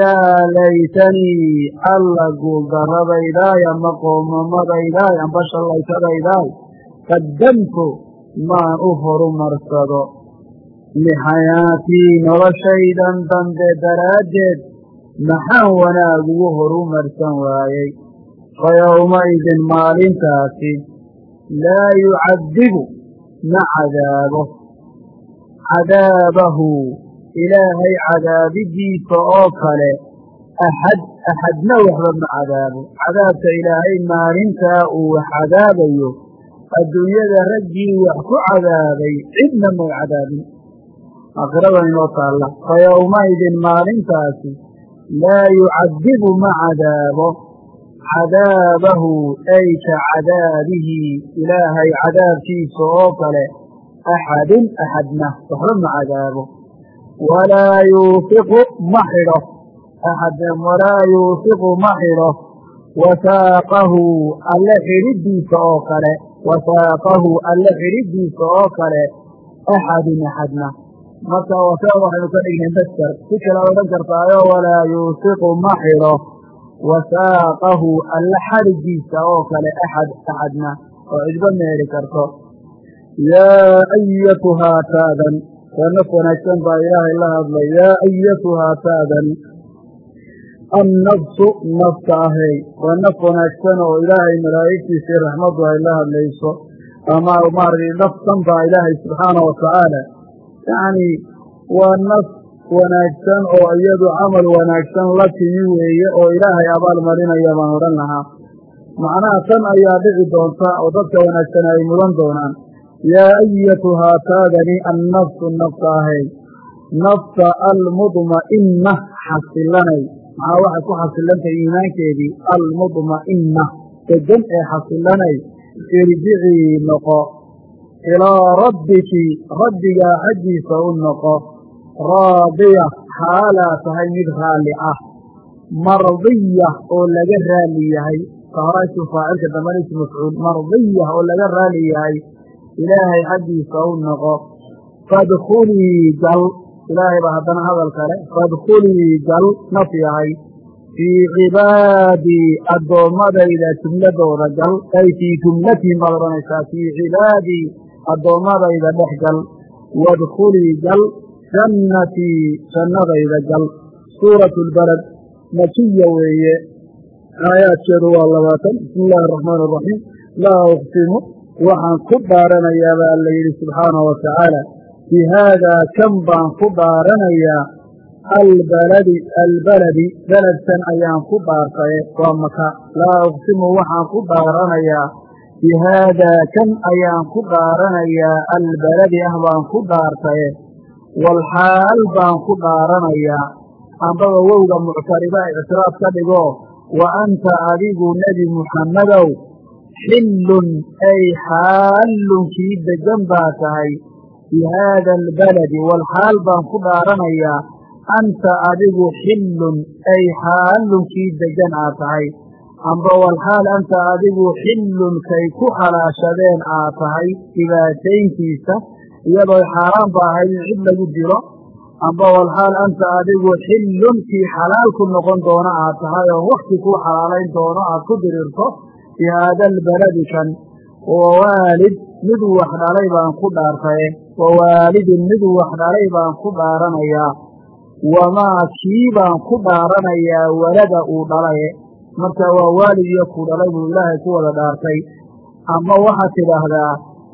yaa laytanii alla guuldarradaydaay ama qoomamadaydaay amba shallaytadaydaay qaddamtu maan u horumarsado lixayaatii noloshaydan dambe daraaddeed maxaan wanaag ugu horumarsan waayey fa yowmaidin maalintaasi laa yucadibu ma cadaabo cadaabahu ilaahay cadaabidiisa oo kale axad axadna waxba ma cadaabo cadaabka ilaahay maalintaa uu wax cadaabayo adduunyada raggii wax ku cadaabay cidna may cadaabin aakhirada inoo taalla fa yowmaidin maalintaasi laa yucadibu ma cadaabo cadaabahu ay ka cadaabihi ilaahay cadaabkiisa oo kale axadun axadna waxba ma cadaabo walaa yuufiqu ma xidho axadn walaa yuufiqu ma xidho wasaaqahu alle xidhidiisa oo kale wasaaqahu alle xidhidiisa oo kale axadun axadna marka wasaaq waxaynu ka dhignay master si kale odhan kartaayo walaa yuufiqu ma xidho wasaaqahu alle xadhigiisa oo kale axad axadna oo cidba meeri karto yaa ayatuhaa taadan waa naf wanaagsan baa ilaahay la hadlay yaa ayatuhaa taadan annafsu nafta ahay waa naf wanaagsan oo ilaahay malaa'igtiisii raxmaddu ay la hadlayso ama maaragtay nafsan baa ilaahay subxaana wa tacaala yacni waa naf wanaagsan oo iyadu camal wanaagsan la timi weeye oo ilaahay abaal marinaya baan odhan lahaa. Macnaha tan ayaa dhici doonta oo dadka wanaagsan ay mudan doonaan. Yaa ayatuhaa taadani annafsu nafta ahay nafta almudma'inna xasilanay. Maxaa waxay ku xasilantay iimaankeedii? Almudma'inna. Degan ee xasilanay. Irjicii noqo. Ilaa rabbiki rabbigaa xaggiisa u noqo raadiya xaalaa tahay mid raalli ah. Mardiya oo laga raali yahay ka ismu faacilka dambana ismu mafcuul mardiya oo laga raali yahay ilaahay xaggiisa u noqo. Fadkulii gal ilaahay baa haddana hadal kale fadkulii gal naf yahay. Fii cibaadii addoommadayda jumladooda gal ay fii jumlatihim baad odhanaysaa fii cibaadii addoommadayda dhex gal. Wadkulii gal jannatii jannadayda gal suuratu lbalad makiya weeye aayaadkeedu waa labaatan bismi illaahi araxmaan araxiim laa uqsimu waxaan ku dhaaranayaa baa alla yidhi subxaanahu wa tacaala bi haadaa kan baan ku dhaaranayaa albaladi albaladi beledkan ayaan ku dhaartaye waa maka laa uqsimu waxaan ku dhaaranayaa bi haadaa kan ayaan ku dhaaranayaa albaladi ah baan ku dhaartaye walxaal baan ku dhaaranayaa ambaba wowga muctariba ictiraaf ka dhigo wa anta adigu nebi muxammadow xillun ay xaallun kii degan baa tahay bi haada albaladi walxaal baan ku dhaaranayaa anta adigu xillun ay xaallun kii degan aad tahay. Amba walxaal anta adigu xillun kay ku xalaashadeen aad tahay dhibaatayntiisa iyadoo xaaraan ba ahayd in cid lagu dilo amba walxaal anta adigu xillun kii xalaal ku noqon doono aad tahay oo wakti kuu xalaalayn doono aad ku dirirto bi haada albaladi kan wawaalid mid wax dhalay baan ku dhaartaye wawaalidin mid wax dhalay baan ku dhaaranayaa wamaa kii baan ku dhaaranayaa walada uu dhalaye marka waa waalid iyo ku dhalay buu ilaahay ku wada dhaartay. Ama waxaad tidhaahdaa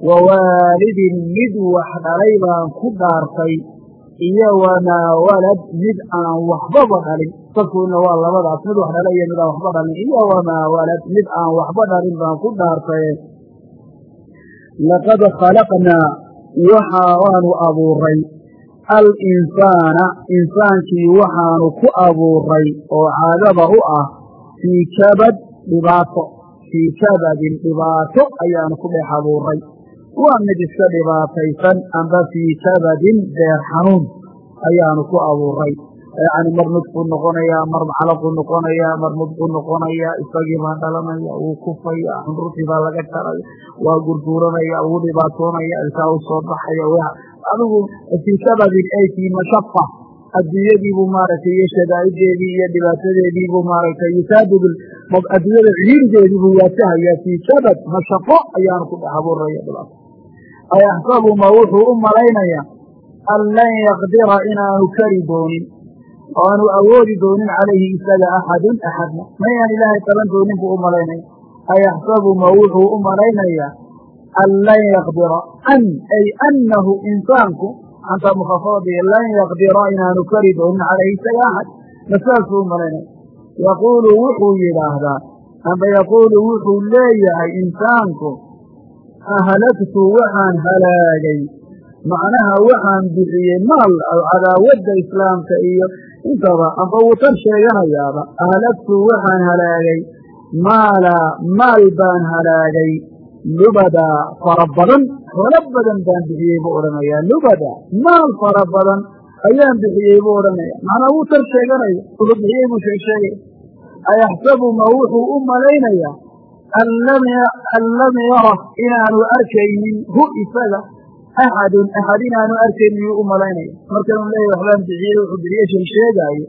wawaalidin mid wax dhalay baan ku dhaartay iyo wamaa walad mid aan waxbaba dhalin dadkuina waa labadaas mid wax dhalay iyo mid aan waxba dhalin iyo wamaa walad mid aan waxba dhalin baan ku dhaartaye laqad khalaqnaa waxa waanu abuuray alinsaana insaankii waxaanu ku abuuray oo caadada u ah fii kabad dhibaato fii kabadin dhibaato ayaanu ku dhex abuuray waa mid iska dhibaataysan amba fii kabadin beer xanuun ayaanu ku abuuray. Yani mar nudfuu noqonayaa mar calaquu noqonayaa mar mudquu noqonayaa isagii baa dhalanaya wuu kufaya xunrurtii baa laga jaraya waa gurguuranaya wuu dhibaatoonaya ilkaa u soo baxaya adigu fii sababin ay fii mashaqa adduunyadiibuu maaragtay iyo shadaa'ideedii iyo dhibaatadeediibuu maaragtay yusaabib adduunyada ciriirideediibuu waajahayaa fii sabab mashaqo ayaanu ku dhex abuuraya dhibaato ayaxsabu ma wuxuu u malaynayaa an lan yaqdira inaanu kari doonin oo aanu awoodi doonin calayhi isaga axadun axadna mayaan ilaahay qaban doonin buu u malaynaya ayaxsabu ma wuxuu u malaynayaa an lan yaqdira an ay annahu insaanku anta mukhafafadii lan yaqdira inaanu kari doonin calayhi isaga axad ma saasuu u malaynaya yaquulu wuxuu yidhaahdaa amba yaquulu wuxuu leeyahay insaanku ahlagtu waxaan halaagay macnaha waxaan bixiyey maal cadaawadda islaamka iyo intaba amba wuu tan sheeganayaaba ahlagtu waxaan halaagay maala maal baan halaagay lubada fara badan xoolo badan baan bixiyey buu odhanayaa lubada maal fara badan ayaan bixiyey buu odhanaya macnaa wuu tan sheeganaya wuxuu bixiyey buu sheegsheegaya ayaxsabu ma wuxuu u malaynayaa an lam yara inaanu arkaynin hu isaga axadun axad inaanu arkaynin yuu u malaynaya markanuu leeyahy waxbaan bixiyey wuxuu bixiye sheegsheegaayo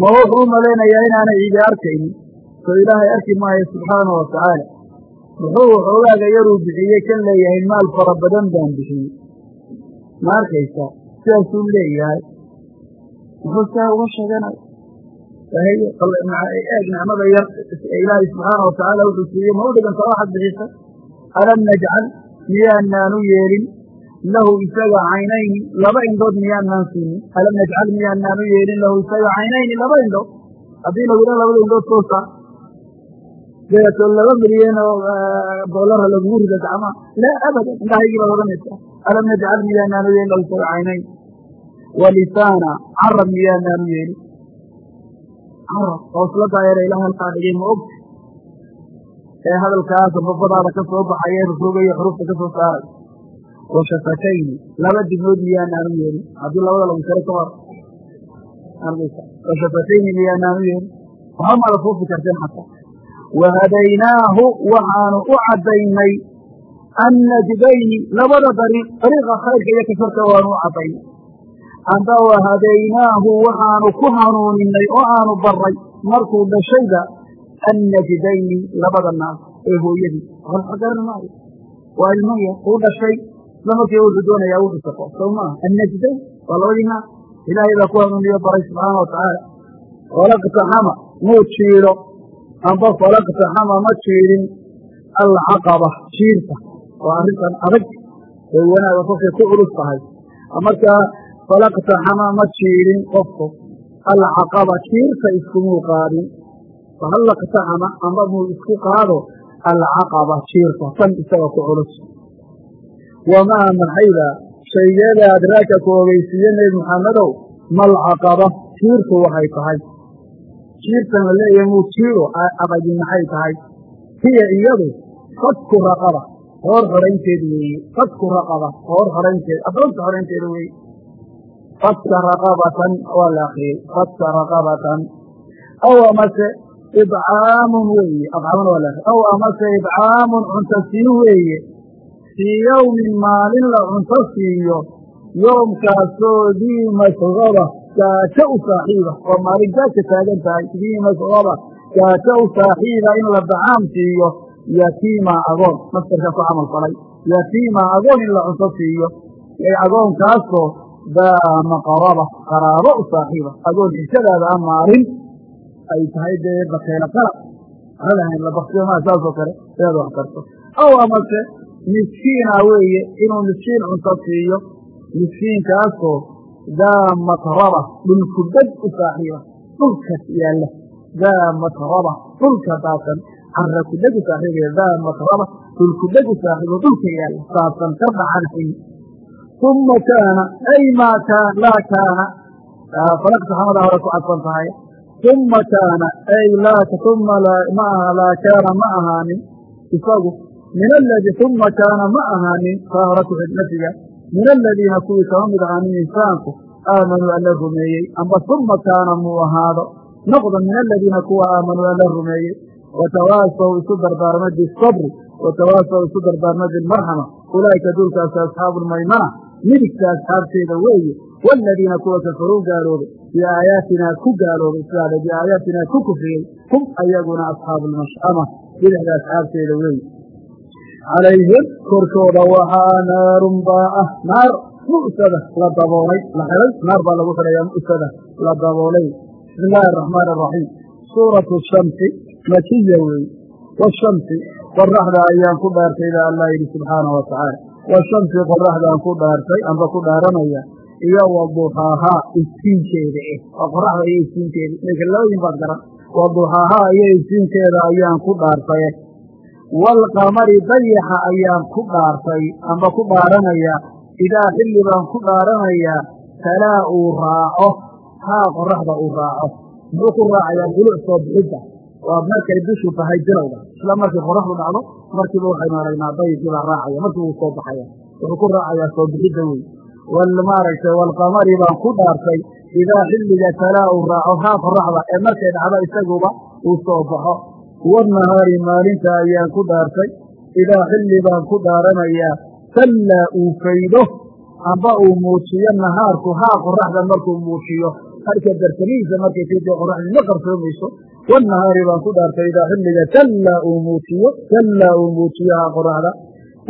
ma wuxuu u malaynayaa inaanay cidi arkaynin soo ilaahay arki maayo subxaanahu watacaala muxuu waxoogaaga yaruu bixiyey kan leeyahay maal fara badan baan bixiyey ma arkaysa sidaasuu leeyahay muxuu saa uga sheeganaya eeg nicmada yar ilaahay subxaana watacaala wuxuu siiyey ma u dhiganta waxaad bixisay alam najcal miyaanaanu yeelin? Lahu isaga caynayni laba indhood miyaanaan siinin? Alam najcal miyaanaanu yeelin lahu isaga caynayni laba indhood haddii lagu dha labada indhood soo saar. Deeto laba milyan oo doolara lagugu rida gacmaha. Laa abadan indhahaygii baad odhanaysaa alam najcal miyaanaanu yeelin lahu isaga caynayn wa lisaana carab miyaanaanu yeelin carab hoosladaa yare ilaah halkaa dhigay ma ogta ee hadalkaas babadaada ka soo baxaya ee rufoogayo xurufta ka soo saaray. Wa shafatayni laba dibnood miyaanaanu yeelin. Haddii labada lagu karo ka hor. Wa shafatayni miyaanaanu yeelin. Waxba maada fuufi karteen xataa wahadaynaahu waxaanu u caddaynay annajbayni labada dariiq dariiqa khayrka iyo kasarka waanu u caddaynay amba wahadaynaahu waxaanu ku hanuuninay oo aanu baray markuu dhashayba annajdayni labada naas ee hooyadii. Garan maayo. Waa ilmo yar uu dhashay isla markiiba wuxuu doonayaa wuxuu shaqo sow maaha annajdayn waa labadii naas ilaahay baa ku hanuuniyo baray subxaana watacaala falaqtaxama muu jiiro. Amba falaqtaxama ma jiirin. Alcaqaba jiirta waa arrintan adag ee wanaaga kolkay ku culus tahay. Markaa falaqtaxama ma jiirin qofku. Alcaqaba jiirta iskumuu qaadin. Fahallaqtaxama amba muu isku qaado. Alcaqaba jiirta tan isaga ku culus. Wamaa maxayda? Shaygeeda adraaka ku ogeysiiye nebi maxamedow malcaqaba jiirtu waxay tahay. Jiirtan la leeyahay muu jiiro abagi maxay tahay? Hiya iyadu fadku raqaba hoor xoraynteed weeye fadku raqaba hoor xoraynteed addoonta xoraynteeda weeye fadka raqabatan waa la akriyey fadka raqabatan aw amase ibcaamun weeye abcaamuna waa la akriy aw amase ibcaamun cunto siin weeye fii yowmin maalin la cunto siiyo yoomkaasoo dii masqaba gaajo u saaxiiba oo maalin gaaja taagan tahay dii masqaba gaajo u saaxiiba in la dacaam siiyo yatiima agoon mastarka ku camal falay yatiima agoon in la cunto siiyo agoonkaasoo daa maqaraba qaraabo u saaxiiba. Agoon xishadaada a maalin ay tahay dee bakeelo qalab. Alahayn la baktiyo maa saasoo kale inaad wax karto. Aw amase miskiina weeye inuu miskiin cunto siiyo miskiinkaasoo daa matraba dhulkubad u saaxiiba. Dhulkas yaalla daa matraba dhulka daasan cara kudhegu saaxiibaya daa makraba dhulkudhegu saaxiibo dhulka yaalla saabsan ka dhacanhayn uma kaana ay maa kaan laa kaana falaqta xamada hore ku cadfan tahay uma kaana ay uma ma aha laa kaana ma ahaanin isagu min aladii uma kaana ma ahaanin taa hore ku xig nafiga min aladiina kuwii kama mid ahaanin insaanku aamanuu alla rumeeyey amba uma kaana muu ahaado noqda min aladiina kuwa aamanuu alla rumeeyey watawaasaw isu dardaarma bisabri watawaasaw isu dardaarma bilmarxama ulaa'ika dulkaasi asxaabu lmaymana midigta asxaabteeda weeye waaladiina kuwa kafaruu gaaloobay biaayaatinaa ku gaaloobay sidaale biaayaatinaa ku kufriyey hum ayaguna asxaabu lmash'ama bidixda asxaabteeda weeye. Calayhim korkooda waxaa naarun baa ah naar mu'sada la daboolay la xelay naar baa lagu xidhayaa mu'sada la daboolay. Bismi illaahi araxmaan araxiim suuratu shamsi makiya weeye. Washamsi qoraxda ayaan ku dhaartay baa allah yidhi subxaanahu watacaala washamsi qoraxdaan ku dhaartay amba ku dhaaranaya iyo waduxaahaa iftiinkeeda eh. Waa qoraxda iyo iftiinkeeda. Meekalooyin baad garan. Waduxaahaa iyo iftiinkeeda ayaan ku dhaartaye waalqamari dayaxa ayaan ku dhaartay amba ku dhaaranaya. Idaa xilli baan ku dhaaranayaa talaa uu raaco. Haa qoraxda uu raaco. Muxuu ku raacayaa duluc soo bixidda waa markay bishu tahay bilowda isla markii qoraxdu dhacdo markiiba waxaynu aragnaa dayixii baa raacaya markii wuu soo baxaya. Wuxuu ku raacayaa soo bixidda wey maaragtay waalqamari baan ku dhaartay idaa xilliga talaa uu raaco haa qoraxda ee markay dhacdo isaguba uu soo baxo. Wanahaari maalinta ayaan ku dhaartay idaa xilli baan ku dhaaranayaa sallaa uu faydo amba uu muujiyo nahaarku haa qoraxda markuu muujiyo. Harka dartamihiisa markay kaydee qoraxdii ma qarsoomayso wanahaari baan ku dhaartay idaa xilliga sallaa uu muujiyo sallaa uu muujiyo haa qoraxda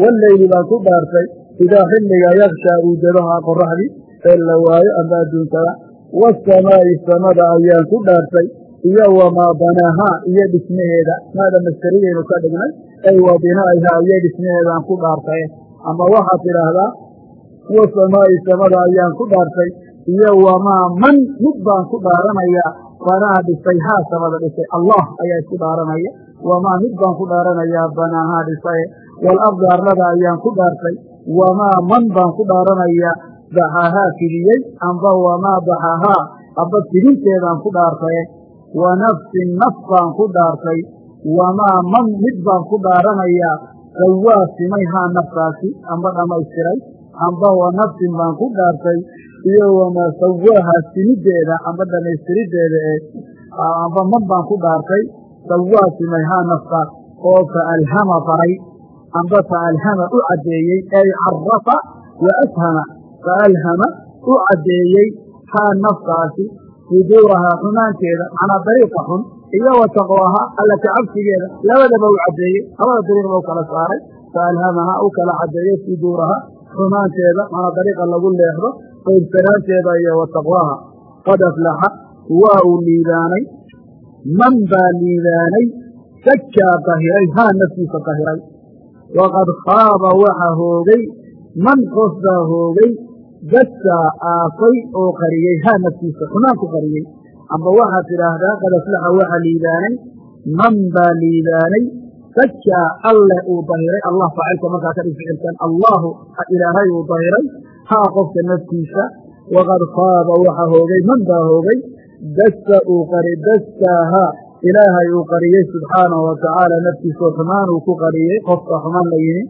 walleyli baan ku dhaartay idaa xilliga yakshaa uu jado haa qoraxdii ee la waayo amba adduunkada waasamaa'i samada ayaan ku dhaartay iyo wamaa banaahaa iyo dhismaheeda maada mastariyaynu ka dhignay ay wa binaa'ihaa iyo dhismaheedaan ku dhaartay ama waxaad tidhaahdaa wasamaa'i samada ayaan ku dhaartay iyo wamaa man mid baan ku dhaaranayaa banaa dhisay haa samada dhisay. Allah ayaa isku dhaaranaya wamaa mid baan ku dhaaranayaa banaahaa dhisaye waalardi arlada ayaan ku dhaartay wamaa man baan ku dhaaranayaa baxahaa fidiyey amba wamaa baxahaa amba fidinteedaan ku dhaartaye wa nafsin naf baan ku dhaartay wamaa man mid baan ku dhaaranayaa sawaa simay haa naftaasi amba dhammaystiray amba wa nafsin baan ku dhaartay iyo wamaa sawaaha simideeda amba dhammaystiriddeeda ee amba man baan ku dhaartay sawaa simay haa naftaas oo fa alhama faray amba fa alhama u caddeeyey ay carafa wa ashama fa alhama u caddeeyey haa naftaasi fujuurahaa xumaanteeda macnaa dariiqa xun iyo wa taqwaaha cabsigeeda labadaba u caddeeyey labada dariiqba u kala saaray fa alhamaha u kala caddeeyey fujuuraha xumaanteeda macnaa dariiqa lagu leexdo qaybsanaanteeda iyo wa taqwaaha. Qad aflaxa waa uu liibaanay man baa liibaanay sakaa dahiray haa naftiisa dahiray. Waqad khaaba waxa hoogay man qof baa hoogay dadkaa aafay oo qariyey haa naftiisa xumaan ku qariyey amba waxaad tidhaahdaa qad aflaxa waxa liibaanay man baa liibaanay sakaa alle uu dahiray allah faacilka markaa ka dhig ficilkan allaahu ilaahay uu dahiray haa qofka naftiisa waqad khaaba waxa hoogay man baa hoogay dasta uu qari dastaahaa ilaahay uu qariyey subxaanahu watacaala naftiisoo xumaan uu ku qariyey qofka xumaan la yimi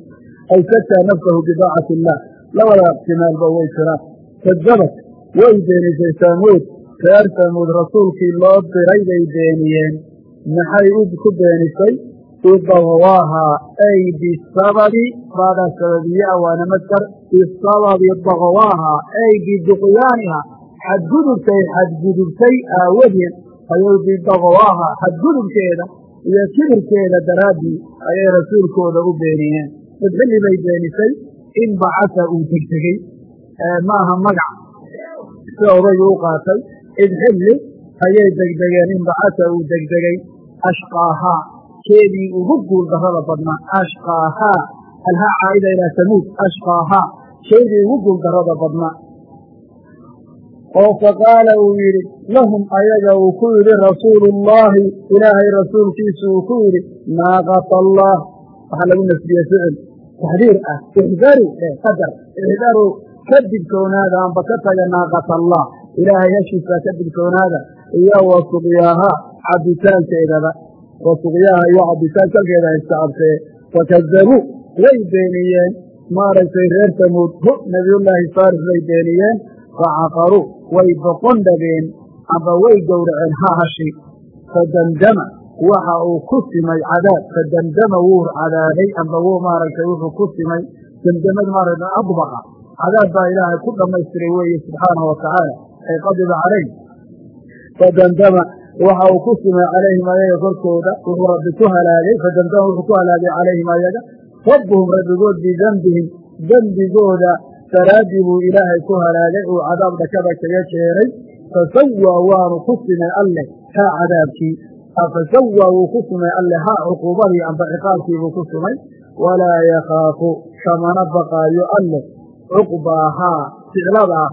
ay sakaa nafsahu bidaacati illaah labada ixtimaalba way jiraan kadabad way beenisay saamuud reer saamuud rasuulkii loo diray bay beeniyeen maxay ku beenisay bidagwaahaa ay bisababi baadaa sababiye a waana maskar bisababi dagwaahaa ay biduqyaaniha xadgudubtay xadgudubtay aawadeed ayay bidagwaaha xadgudubkeeda iyo kibirkeeda daraaddii ayay rasuulkooda u beeniyeen mid xilli bay beenisay in bacasa uu degdegey maaha magac sida odaygu u qaatay id xilli ayay degdegeen in bacasa uu degdegay ashqaahaa keedii ugu guul darrada badnaa ashqaahaa alhaa caa'ida ilaa samuud ashqaahaa keedii ugu guul darrada badnaa oo faqaala uu yidhi lahum ayaga uu ku yidhi rasuulu ullaahi ilaahay rasuulkiisu uu ku yidhi naaqata allah. Waxaa lagu nasbiye ficil taxdiir ah ixdaru qadar. Ixdaru ka digtoonaada amba ka taga naaqata allah. Ilaahay heshiisa ka digtoonaada iyo wa suqyaaha cabitaankeedaba wa suqyaaha iyo cabitaankalkeeda istacabtee fakadabuu way beeniyeen maaragtay reer tamuud hu nabiyullaahi saalix bay beeniyeen facaqaruu way boqon dhageen amba way gowraceen ha hashi fadamdama waxa uu ku simay cadaab fadamdama wuu cadaabay amba wuu maaragtay wuxuu ku simay damdamad maaragta adbaqa cadaab baa ilaahay ku dhammaystiray weeye subxaanahu watacaala ay qadiba calayh fadamdama waxa uu ku simay calayhim ayaga korkooda wuxuu rabbi ku halaagay fadamdama wuxuu ku halaagay calayhim ayaga rabbuhum rabbigood bidembihim dembigooda daraaddii buu ilaahay ku halaagay uu cadaab dhakada kaga keenay fasawaa waanu ku simay alleh haa cadaabkii fasawaa wuu ku simay alleh haa cuquubadii amba ciqaabkii buu ku simay walaa yakhaafu kamana baqaayo alleh cuqbaahaa ficladaa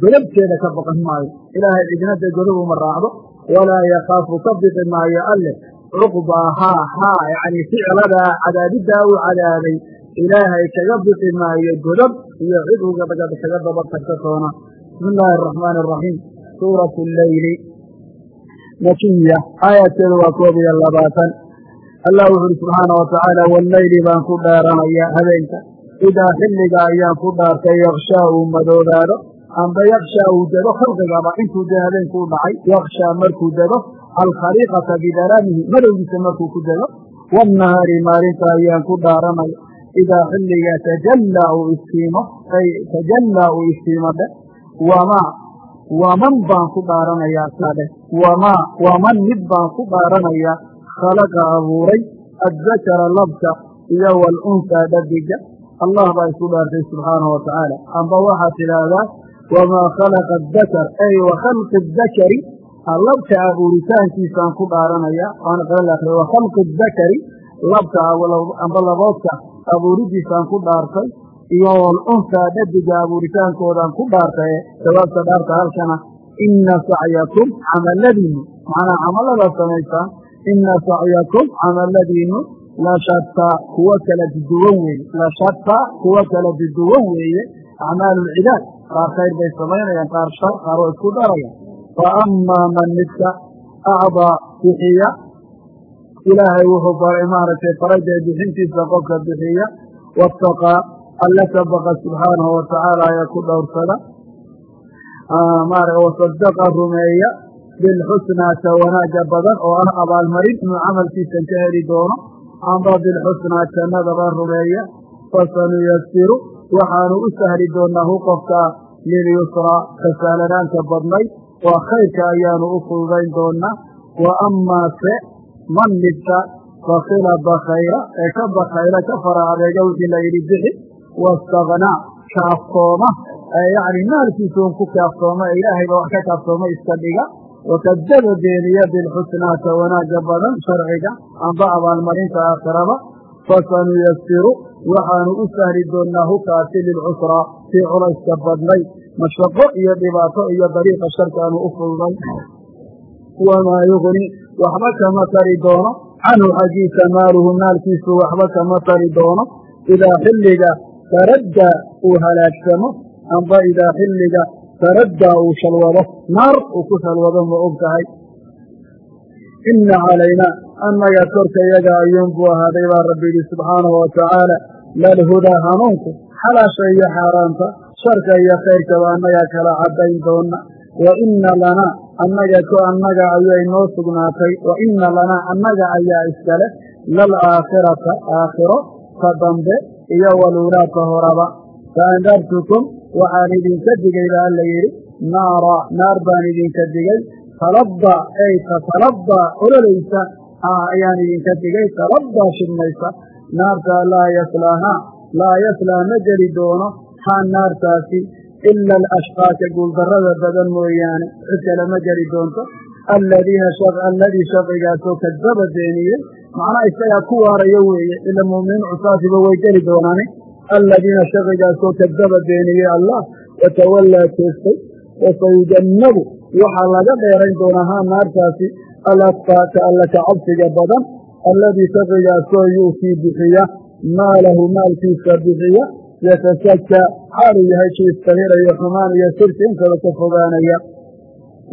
godobteeda ka baqan maayo ilaahay cidnada godob uma raacdo walaa yakhaafu ka biqi maayo alleh cuqbaahaa haa yacni ficladaa cadaabiddaa uu cadaabay ilaahay kaga biqi maayo godob iyo cid uga kaga daba tagta toona bismi illaahi araxmaani araxiim suuratu leyli makiya aayaadkeedu waa koob iyo labaatan allah wuxu uhi subxaana wa tacaala walleyli baan ku dhaaranaya habeenka idaa xilliga ayaan ku dhaartay yakshaa uu madoobaado amba yakshaa uu dego khalqigaba intuu dee habeenkuu dhacay yakshaa markuu dego alkhaliiqata bidaraamihi madowgiisa markuu ku dego waannahaari maalinta ayaan ku dhaaranaya idaa xilliga tajallaa uu istiimo ay tajallaa uu istiimo dhe wamaa waman baan ku dhaaranayaa sadhe wamaa waman mid baan ku dhaaranayaa khalaqa abuuray addakara labka iyo waalunsaa dhadiga allah baa isku dhaartay subxaanahu watacaala amba waxaad tidhaahdaa wamaa khalaqa adakar ay wa khalqi adakari labka abuuritaankiisaan ku dhaaranaya. Wa khalqi adakari labka amba laboodka abuuridiisaan ku dhaartay iyo walunsaa dhadiga abuuritaankoodaan ku dhaartaye jawaabta dhaarta halkana ina sacyakum camaladiinu. Macnaa camallada samaysaan ina sacyakum camaladiinu. Lashataa kuwa kala duduwan weeye. Lashataa kuwa kala duduwan weeye. Acmaalu lcibaad qaar khayr bay samaynayaan qaar shar qaar oo isku darayaan. Fa amaa man midka acdaa bixiya ilaahay wuxuu baray maaragtay farajee bixintiisa qofka bixiya waataqaa alla ka baqa subxaanahu watacaala ee ku dhowrsada. Wasadaqa rumeeya bilxusnaa ka wanaaga badan oo ah abaalmarin inuu camalkiisan ka heli doono amba bilxusnaa jannadaba rumeeya fasanuyasiru waxaanu u sahli doonaa hu qofka lilyusraa ka sahlanaanka badnayd waa khayrka ayaanu u fududayn doonaa wa amaa se man midka bakila bakayra ee ka bakayla ka fara adeega wixii la yidhi bixi wastaknaa kaaftooma yacni maalkiisuun ku kaaftooma ee ilaahayba wax ka kaaftooma iska dhiga. Wakadaba beeniya bilxusnaa ka wanaagga badan sharciga amba abaalmarinta aakhiraba fasanuyasiru waxaanu u sahli doonnaa hukaasi lilcusraa sii culayska badnay. Mashaqo iyo dhibaato iyo dariiqa sharkaanu u fududay. Wamaa yugni waxba kama tari doono. Canhu xaggiisa maaluhu maalkiisu waxba kama tari doono. Idaa xilliga taraddaa uu halaagsamo amba idaa xilliga taraddaa uu shalwado naar uu ku shalwado ma og tahay inna calaynaa annaga korkayaga ayuunbuu ahaaday baa rabbi yidhi subxaanahu watacaala lalhudaa hanuunku xalaasha iyo xaaraanta sharka iyo khayrkaba annagaa kala caddayn doona wa inna lanaa annaga ko annaga ayay noo sugnaatay wa inna lanaa annaga ayaa iskale laalaakhirata aakhiro ka dambe iyo waluulaadka horaba. Fa andartukum waxaan idinka digay baa alla yidhi naara naar baan idinka digay talabba ey tatalabba ololaysa ayaan idinka digay talabba shidmaysa naarta laa yaslaahaa laa yaslaa ma geli doono haa naartaasi ila alashqaaka guuldarrada badan mooyaane cid kale ma geli doonto aladiina alladii shaqigaasoo kadaba beeniyey macnaa isagaa ku waarayo weeye ila muuminiin cusaasiba way geli doonaane aladiina shaqigaasoo kadaba beeniyey allah watawallaa jeestay wasayujannabu waxaa laga dheerayn doonaa haa naartaasi alatqaaka alla cabsiga badan alladii taqigaasoo yu'tii bixiya maalahu maalkiisa bixiya yatasaka xaaluu yahay kii istahirayo xumaan iyo sirki intaba ka fogaanaya.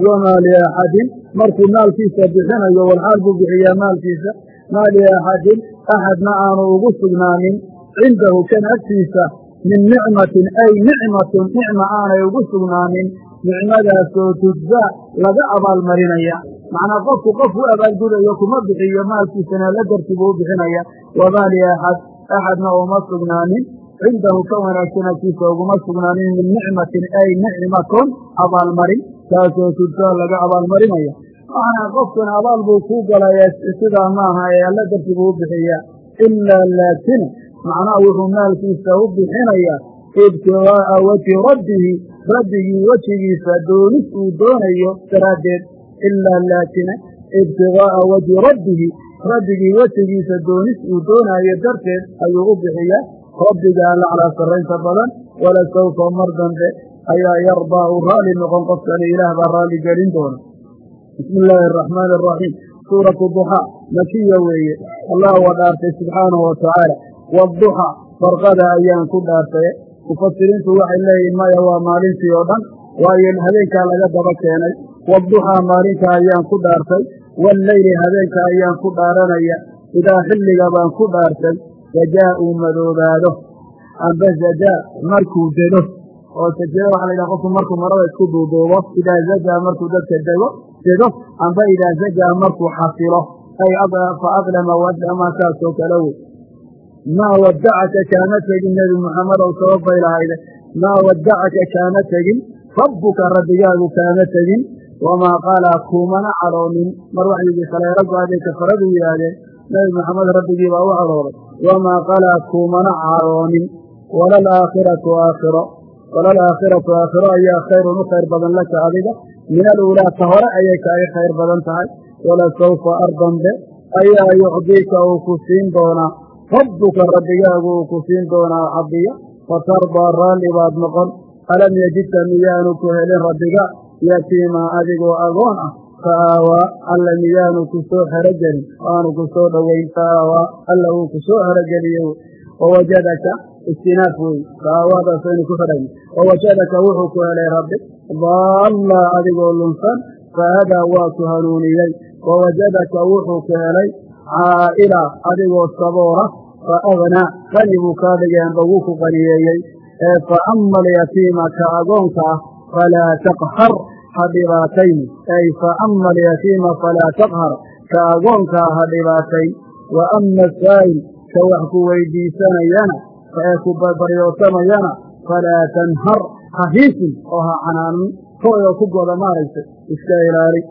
Wamaa liaxadin markuu maalkiisa bixinayo walxaal buu bixiyaa maalkiisa. Maa liaxadin axadna aanu ugu sugnaanin cindahu kan agtiisa min nicmatin ay nicmatun nicma aanay ugu sugnaanin nicmadaasoo tujzaa laga abaalmarinaya macnaa qofku qof u abaalgudayo kuma bixiyo maalkiisana la darti buu u bixinaya wamaa liaxad axadna uma sugnaanin. Cindahu ka wanaagsan agtiisa uguma sugnaanin min nicmatin ay nicmatun abaalmarin. Taasoo tujzaa laga abaalmarinaya macnaa qofkan abaal buu kuu galaya sidaa maaha ee alla darti buu u bixiyaa ilaa laakin macnaha wuxuu maalkiisa u bixinayaa ibtigaaa wajhi rabbihi rabbigii wejigiisa doonis uu doonayo daraaddeed ilaa laakina ibtigaaa wajhi rabbihi rabbigii wejigiisa doonis uu doonaayo darteed ayuu u bixiyaa rabbiga alla calaa sarraynta badan walasawfa mar dambe ayaa yardaa uu raalli noqon qofkani ilaah baa raalli gelin doona bismi illaahi araxmaani araxiim suuratu duxaa makiya weeye allah waa dhaartay subxaanahu watacaala waduxaa farqada ayaan ku dhaartay mufasiriintu waxay leeyihiin maya waa maalintii oo dhan waayo habeenkaa laga daba keenay waduxaa maalinka ayaan ku dhaartay walleyli habeenka ayaan ku dhaaranaya idaa xilliga baan ku dhaartay sajaa uu madoobaado. Amba sajaa markuu dego oo sajada waxa la yidhaha qofku markuu marada isku duuduubo idaa zajaa markuu dadka dego dego amba idaa zajaa markuu xasilo ay fa adlama wadlama saasoo kale wey. Maa wadacaka kaama tegin nebi muxamedow sababay lahayde maa wadacaka kaama tegin rabbuka rabbigaagu kaama tegin wamaa qaalaa kuumana cadhoonin mar waxyigii kale raggu hadday kafaradu yidhaahdeen nebi maxamed rabbigii baa u cadhooday wamaa qalaa kuumana cadhoonin walalaakhiratu aakhiro walalaakhiratu aakhiro ayaa khayrun u khayr badan laka adiga min aluulaa ka hore ayay kaaga khayr badan tahay walasawfa ardambe ayaa yucdiika uu ku siin doonaa rabbuka rabbigaagu uu ku siin doonaa cadiya fatardaa raalli baad noqon alam yajidka miyaanu ku helin rabbiga yatiimaa adigoo agoon ah fa aawaa alla miyaanu ku soo xerogelin aanu ku soo dhoweyn fa alla uu ku soo xerogeliye wawajadaka istinaaf wey fa aawaadaasaynu ku xidhayna wawajadaka wuxuu ku helay rabbi daalla adigoo lunsan fahadaa waa ku hanuuniyey. Wawajadaka wuxuu ku helay caa'ila adigoo saboora fa agnaa qani buu kaa dhigay amba wuu ku qaniyeeyey. Ee fa ama alyatiima ka agoonka ah falaa taqhar ha dhibaatayn ay fa ama alyatiima falaa taqhar. Ka agoonkaa ha dhibaatayn wa ama asaa'il ka wax ku weydiisanayana ee ku barbaryoosamayana falaa tanhar. Ha hiisin oo ha canaanin kooyoo ku goda maaragtay iska ilaali.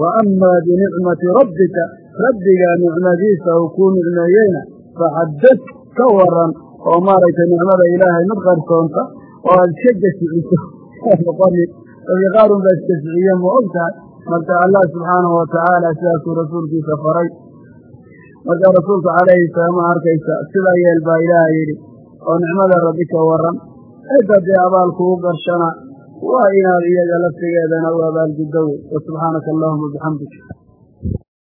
Wa amaa binicmati rabbika rabbiga nicmadiisa uu kuu nicmeeyeyna faxaddad ka waran oo maaragtay nicmada ilaahay mid qarsoonta oo aad iska gasixiso noqonin dadka qaarun baa isgasixiye ma og tahay marka allah subxaanahu watacaala sidaasuu rasuulkiisa faray marka rasuulka calayhi salaam arkaysa sidaa yeel baa ilaaha yidhi oo nicmada rabbi ka waran cidda dee abaalkugu garshana waa inaad iyaga laftigeedana u abaalguddo wey wa subxaanaka